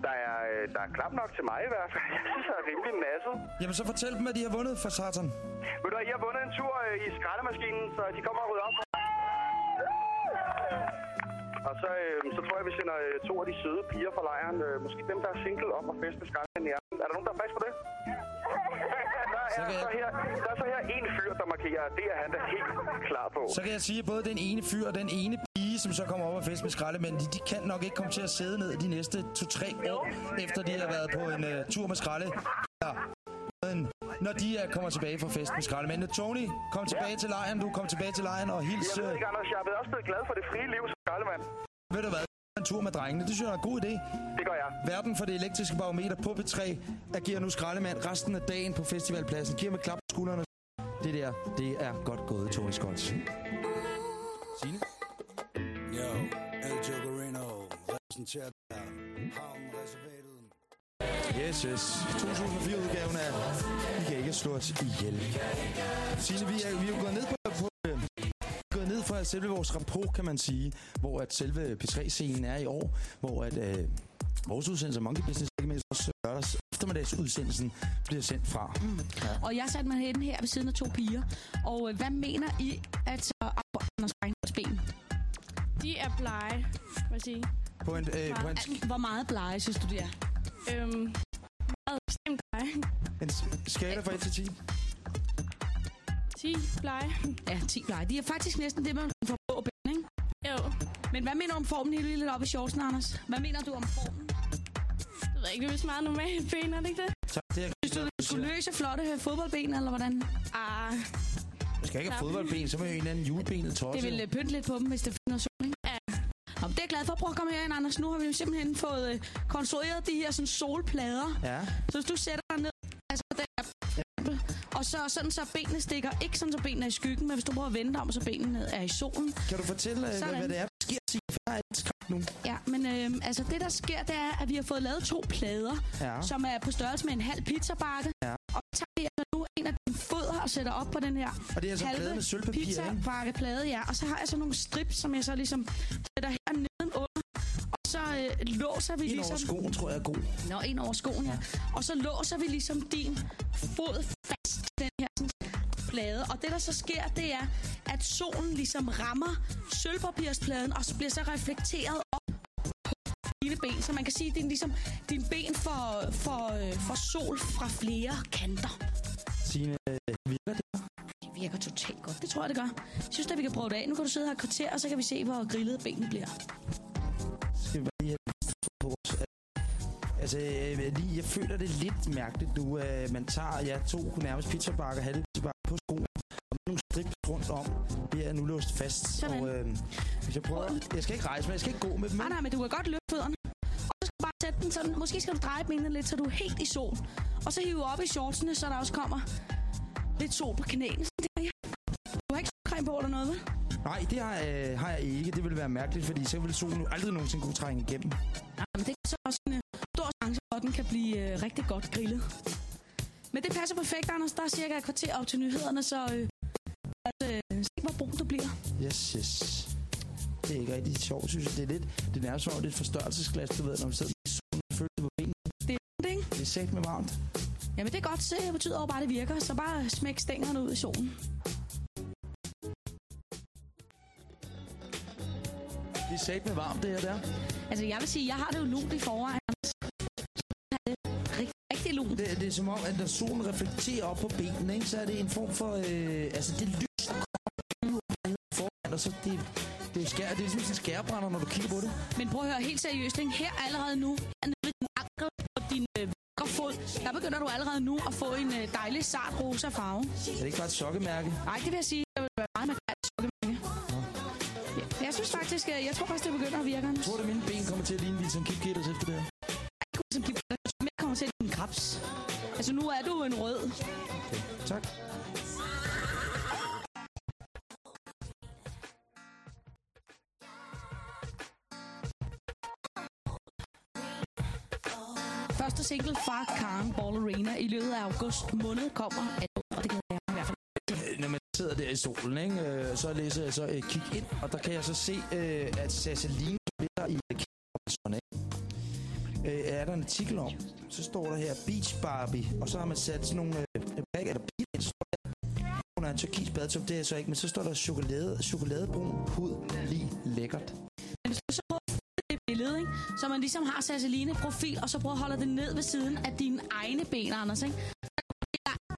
Der er, øh, der er klap nok til mig i hvert fald. *laughs* Jeg synes, der er rimelig masset. Jamen, så fortæl dem, at de har vundet for satan. Ved du hvad, I har vundet en tur øh, i skraldemaskinen, så de kommer og rydder op. Og så, øh, så tror jeg, vi sender øh, to af de søde piger fra lejren. Øh, måske dem, der er single om at feste med skraldemanden i ærmen. Er der nogen, der er frisk på det? *laughs* Der er, jeg- så her, der er så her en fyr, der markerer, at det er han da helt klar på. Så kan jeg sige, at både den ene fyr og den ene pige, som så kommer op og fest med skraldemænd, de, de kan nok ikke komme til at sidde ned de næste to-tre år, efter de har været på en uh, tur med skralde. Ja. Når de uh, kommer tilbage fra fest med skraldemændene. Tony, kom tilbage til lejren. Du kom tilbage til lejren og hils... Jeg ved Uh, ikke, Anders, jeg er også blevet glad for det frie liv som skraldemand. ved du hvad? En tur med drengene. Det synes jeg er en god idé. Det gør jeg. Verden for det elektriske barometer på B3 agerer nu skraldemand resten af dagen på festivalpladsen. Giv ham et klap på skuldrene. Det der, det er godt gået, Tony Scott. Signe? Yo, El Jokerino repræsenterer der havnreservatet. Yes, yes. 2004-udgaven af I kan ikke slå os ihjel. Signe, vi er, vi er jo gået ned på, på øh, gået ned fra selve vores rapport, kan man sige, hvor at selve P3-scenen er i år, hvor at øh, vores udsendelse af Monkey Business, ikke mindst også lørdags eftermiddagsudsendelsen, bliver sendt fra. Mm. Ja. Og jeg satte mig hen her ved siden af to piger. Og øh, hvad mener I, at så Anders Breinholds ben? De er blege, vil jeg sige. På en, øh, på en, Er- Hvor meget blege, synes du, det er? Øhm, meget bestemt blege. en skala fra 1 til 10. 10 blege. Ja, 10 blege. De er faktisk næsten det, man får på ben, ikke? Jo, Men hvad mener du om formen helt lidt op i shortsen, Anders? Hvad mener du om formen? det ved jeg ikke, det er meget normalt ben, er det ikke det? Så det er, Synes du, det er muskuløse, flotte fodboldben, eller hvordan? Ah, Du skal ikke have fodboldben, så må jo en eller anden julebenet tosse. Det vil øh, pynte lidt på dem, hvis det finder sol, ikke? For. Prøv at komme herind, Anders. Nu har vi jo simpelthen fået øh, konstrueret de her sådan, solplader. Ja. Så hvis du sætter dig ned, altså der, og så sådan så benene stikker, ikke sådan så benene er i skyggen, men hvis du prøver at vende om, så benene er i solen. Kan du fortælle, øh, hvad, Sådan. hvad det er, sker, er skræmt nu. Ja, men øh, altså det der sker, det er, at vi har fået lavet to plader, Ja. som er på størrelse med en halv pizzabakke. Ja. Og så tager vi altså nu en af dine fødder og sætter op på den her Og det er altså en plade med sølvpapir, pizzabakke-plade, ja. Og så har jeg så nogle strips, som jeg så ligesom sætter her nedenunder. Og så øh, låser vi En ligesom... over skoen, tror jeg er god. Nå, en over skoen, ja. Og så låser vi ligesom din fod fast den her sådan, plade. Og det, der så sker, det er, at solen ligesom rammer sølvpapirspladen, og så bliver så reflekteret op på dine ben. Så man kan sige, at din, ligesom, din ben får, får, øh, får sol fra flere kanter. Signe, virker det? Det virker totalt godt. Det tror jeg, det gør. Jeg synes, at vi kan prøve det af. Nu kan du sidde her et kvarter, og så kan vi se, hvor grillet benene bliver. Skal vi lige have på vores... Altså, øh, lige, jeg føler det lidt mærkeligt nu. Man tager, ja, to nærmest pizzabakker, halve pizzabakker på skoen, og nogle strips rundt om. Det er nu låst fast. Sådan. Og, øh, hvis jeg prøver... Jeg skal ikke rejse mig, jeg skal ikke gå med dem. Nej, nej, men du kan godt løfte fødderne. Og så skal du bare sætte den sådan. Måske skal du dreje benene lidt, så du er helt i sol. Og så hive op i shortsene, så der også kommer lidt sol på knæene. Du har ikke solcreme på eller noget, vel? Nej, det har, øh, har jeg ikke. Det ville være mærkeligt, fordi så ville solen jo aldrig nogensinde kunne trænge igennem. Nej, men det så også en stor chance for, at den kan blive øh, rigtig godt grillet. Men det passer perfekt, Anders. Der er cirka et kvarter op til nyhederne, så øh, altså, øh, se, hvor brun du bliver. Yes, yes. Det er ikke rigtig sjovt, synes jeg. Det er lidt, det er nærmest som om det er et forstørrelsesglas, du ved, når man sidder i solen og føler det på benene. Det er det, ikke? Det er sæt med varmt. Jamen, det er godt. Det betyder jo bare, at det virker. Så bare smæk stængerne ud i solen. Det er sæt med varmt, det her der. Altså, jeg vil sige, jeg har det jo lunt i forvejen. Rigtig, rigtig lunt. Det, det er som om, at når solen reflekterer op på benene, ikke, så er det en form for... Øh, altså, det lys, der kommer foran, og så det, det er, skær, det er ligesom en skærebrænder, når du kigger på det. Men prøv at høre helt seriøst, ikke? her allerede nu, nede ved din ankel på din øh, fod, der begynder du allerede nu at få en øh, dejlig sart rosa farve. Er det ikke bare et sokkemærke? Nej, det vil jeg sige, det vil være meget markant sokkemærke synes faktisk, jeg tror faktisk, det begynder at virke. Tror du, mine ben kommer til at ligne Wilson Kip Kitters efter det her? Jeg som Kip Kitters. Jeg kommer til at ligne en krebs. Altså, nu er du en rød. Okay, tak. Første single fra Karen Arena i løbet af august måned kommer, og det kan sidder der i solen, ikke, øh, så læser jeg så øh, kig ind, og der kan jeg så se, øh, at Sasseline spiller i øh, ikke? øh, er der en artikel om. Så står der her Beach Barbie, og så har man sat sådan nogle øh, bag, eller beach, der. Hun er en turkis badetop, det er så ikke, men så står der chokolade, chokoladebrun hud, lige lækkert. Men hvis du så prøver det billede, ikke? så man ligesom har Sasseline profil, og så prøver at holde det ned ved siden af dine egne ben, Anders. Ikke?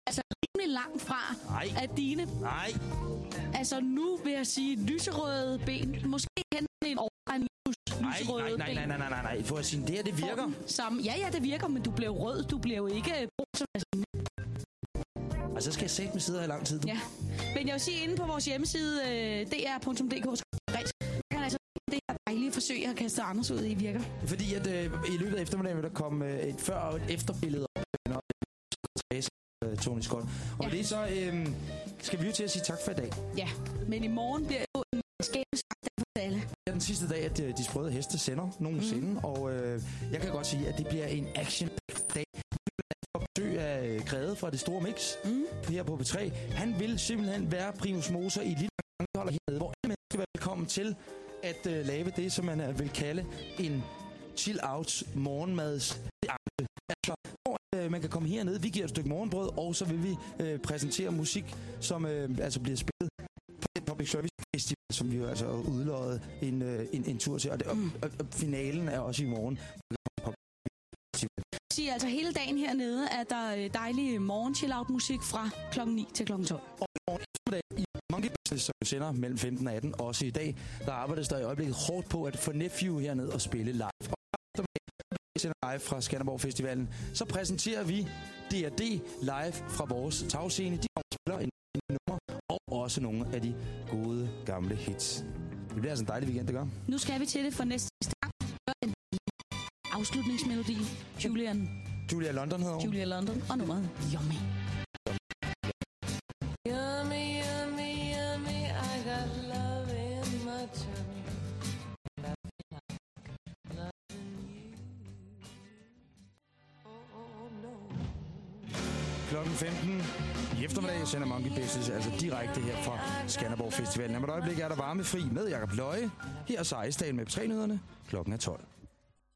Altså rimelig langt fra, Nej. at dine, Nej, altså nu vil jeg sige, lyserøde ben, måske hen en over en lys- nej, lyserøde nej, nej, ben. nej, nej, nej, nej. For at sige, det her, det virker. Sammen. Ja, ja, det virker, men du blev rød. Du blev ikke øh, brun som Sasseline. Og så skal jeg sætte med sidde her i lang tid. Du. Ja. Men jeg vil sige, inde på vores hjemmeside, øh, dr.dk, kan altså det her dejlige forsøg, jeg har kastet Anders ud i, virker. Fordi at øh, i løbet af eftermiddagen vil der komme øh, et før- og et efterbillede Tony Scott. Og Ja. det så øh, skal vi jo til at sige tak for i dag. Ja, men i morgen bliver jo en skæbnesdag for alle. Det er den sidste dag, at øh, de sprøde heste sender nogensinde, mm. og øh, jeg kan godt sige, at det bliver en action dag. Besøg af øh, Grede fra det store mix Mm. her på B3. Han vil simpelthen være primus motor i lille holder hernede, hvor alle mennesker er velkommen til at øh, lave det, som man vil kalde en chill-out morgenmads Altså, øh, man kan komme herned, vi giver et stykke morgenbrød, og så vil vi øh, præsentere musik, som øh, altså bliver spillet på den public service festival, som vi jo altså udløjet en, øh, en, en tur til. Og, det, og, og, og finalen er også i morgen. Jeg siger altså hele dagen hernede, at der er dejlig morgen chill out musik fra klokken 9 til klokken 12. I Monkey Business, som vi sender mellem 15 og 18, også i dag, der arbejdes der i øjeblikket hårdt på at få Nephew herned og spille live. Sender live fra Skanderborg Festivalen, så præsenterer vi D&D live fra vores tagscene. De spiller en, en nummer, og også nogle af de gode gamle hits. Det bliver altså en dejlig weekend, det gør. Nu skal vi til det for næste En afslutningsmelodi. Julian, Julia London hedder hun. Julia London og nummeret. Yummy, 15 i eftermiddag sender Monkey Business altså direkte her fra Skanderborg Festivalen. Om et øjeblik er der varmefri med Jakob Løje. Her er Sejestagen med tre. Klokken er 12.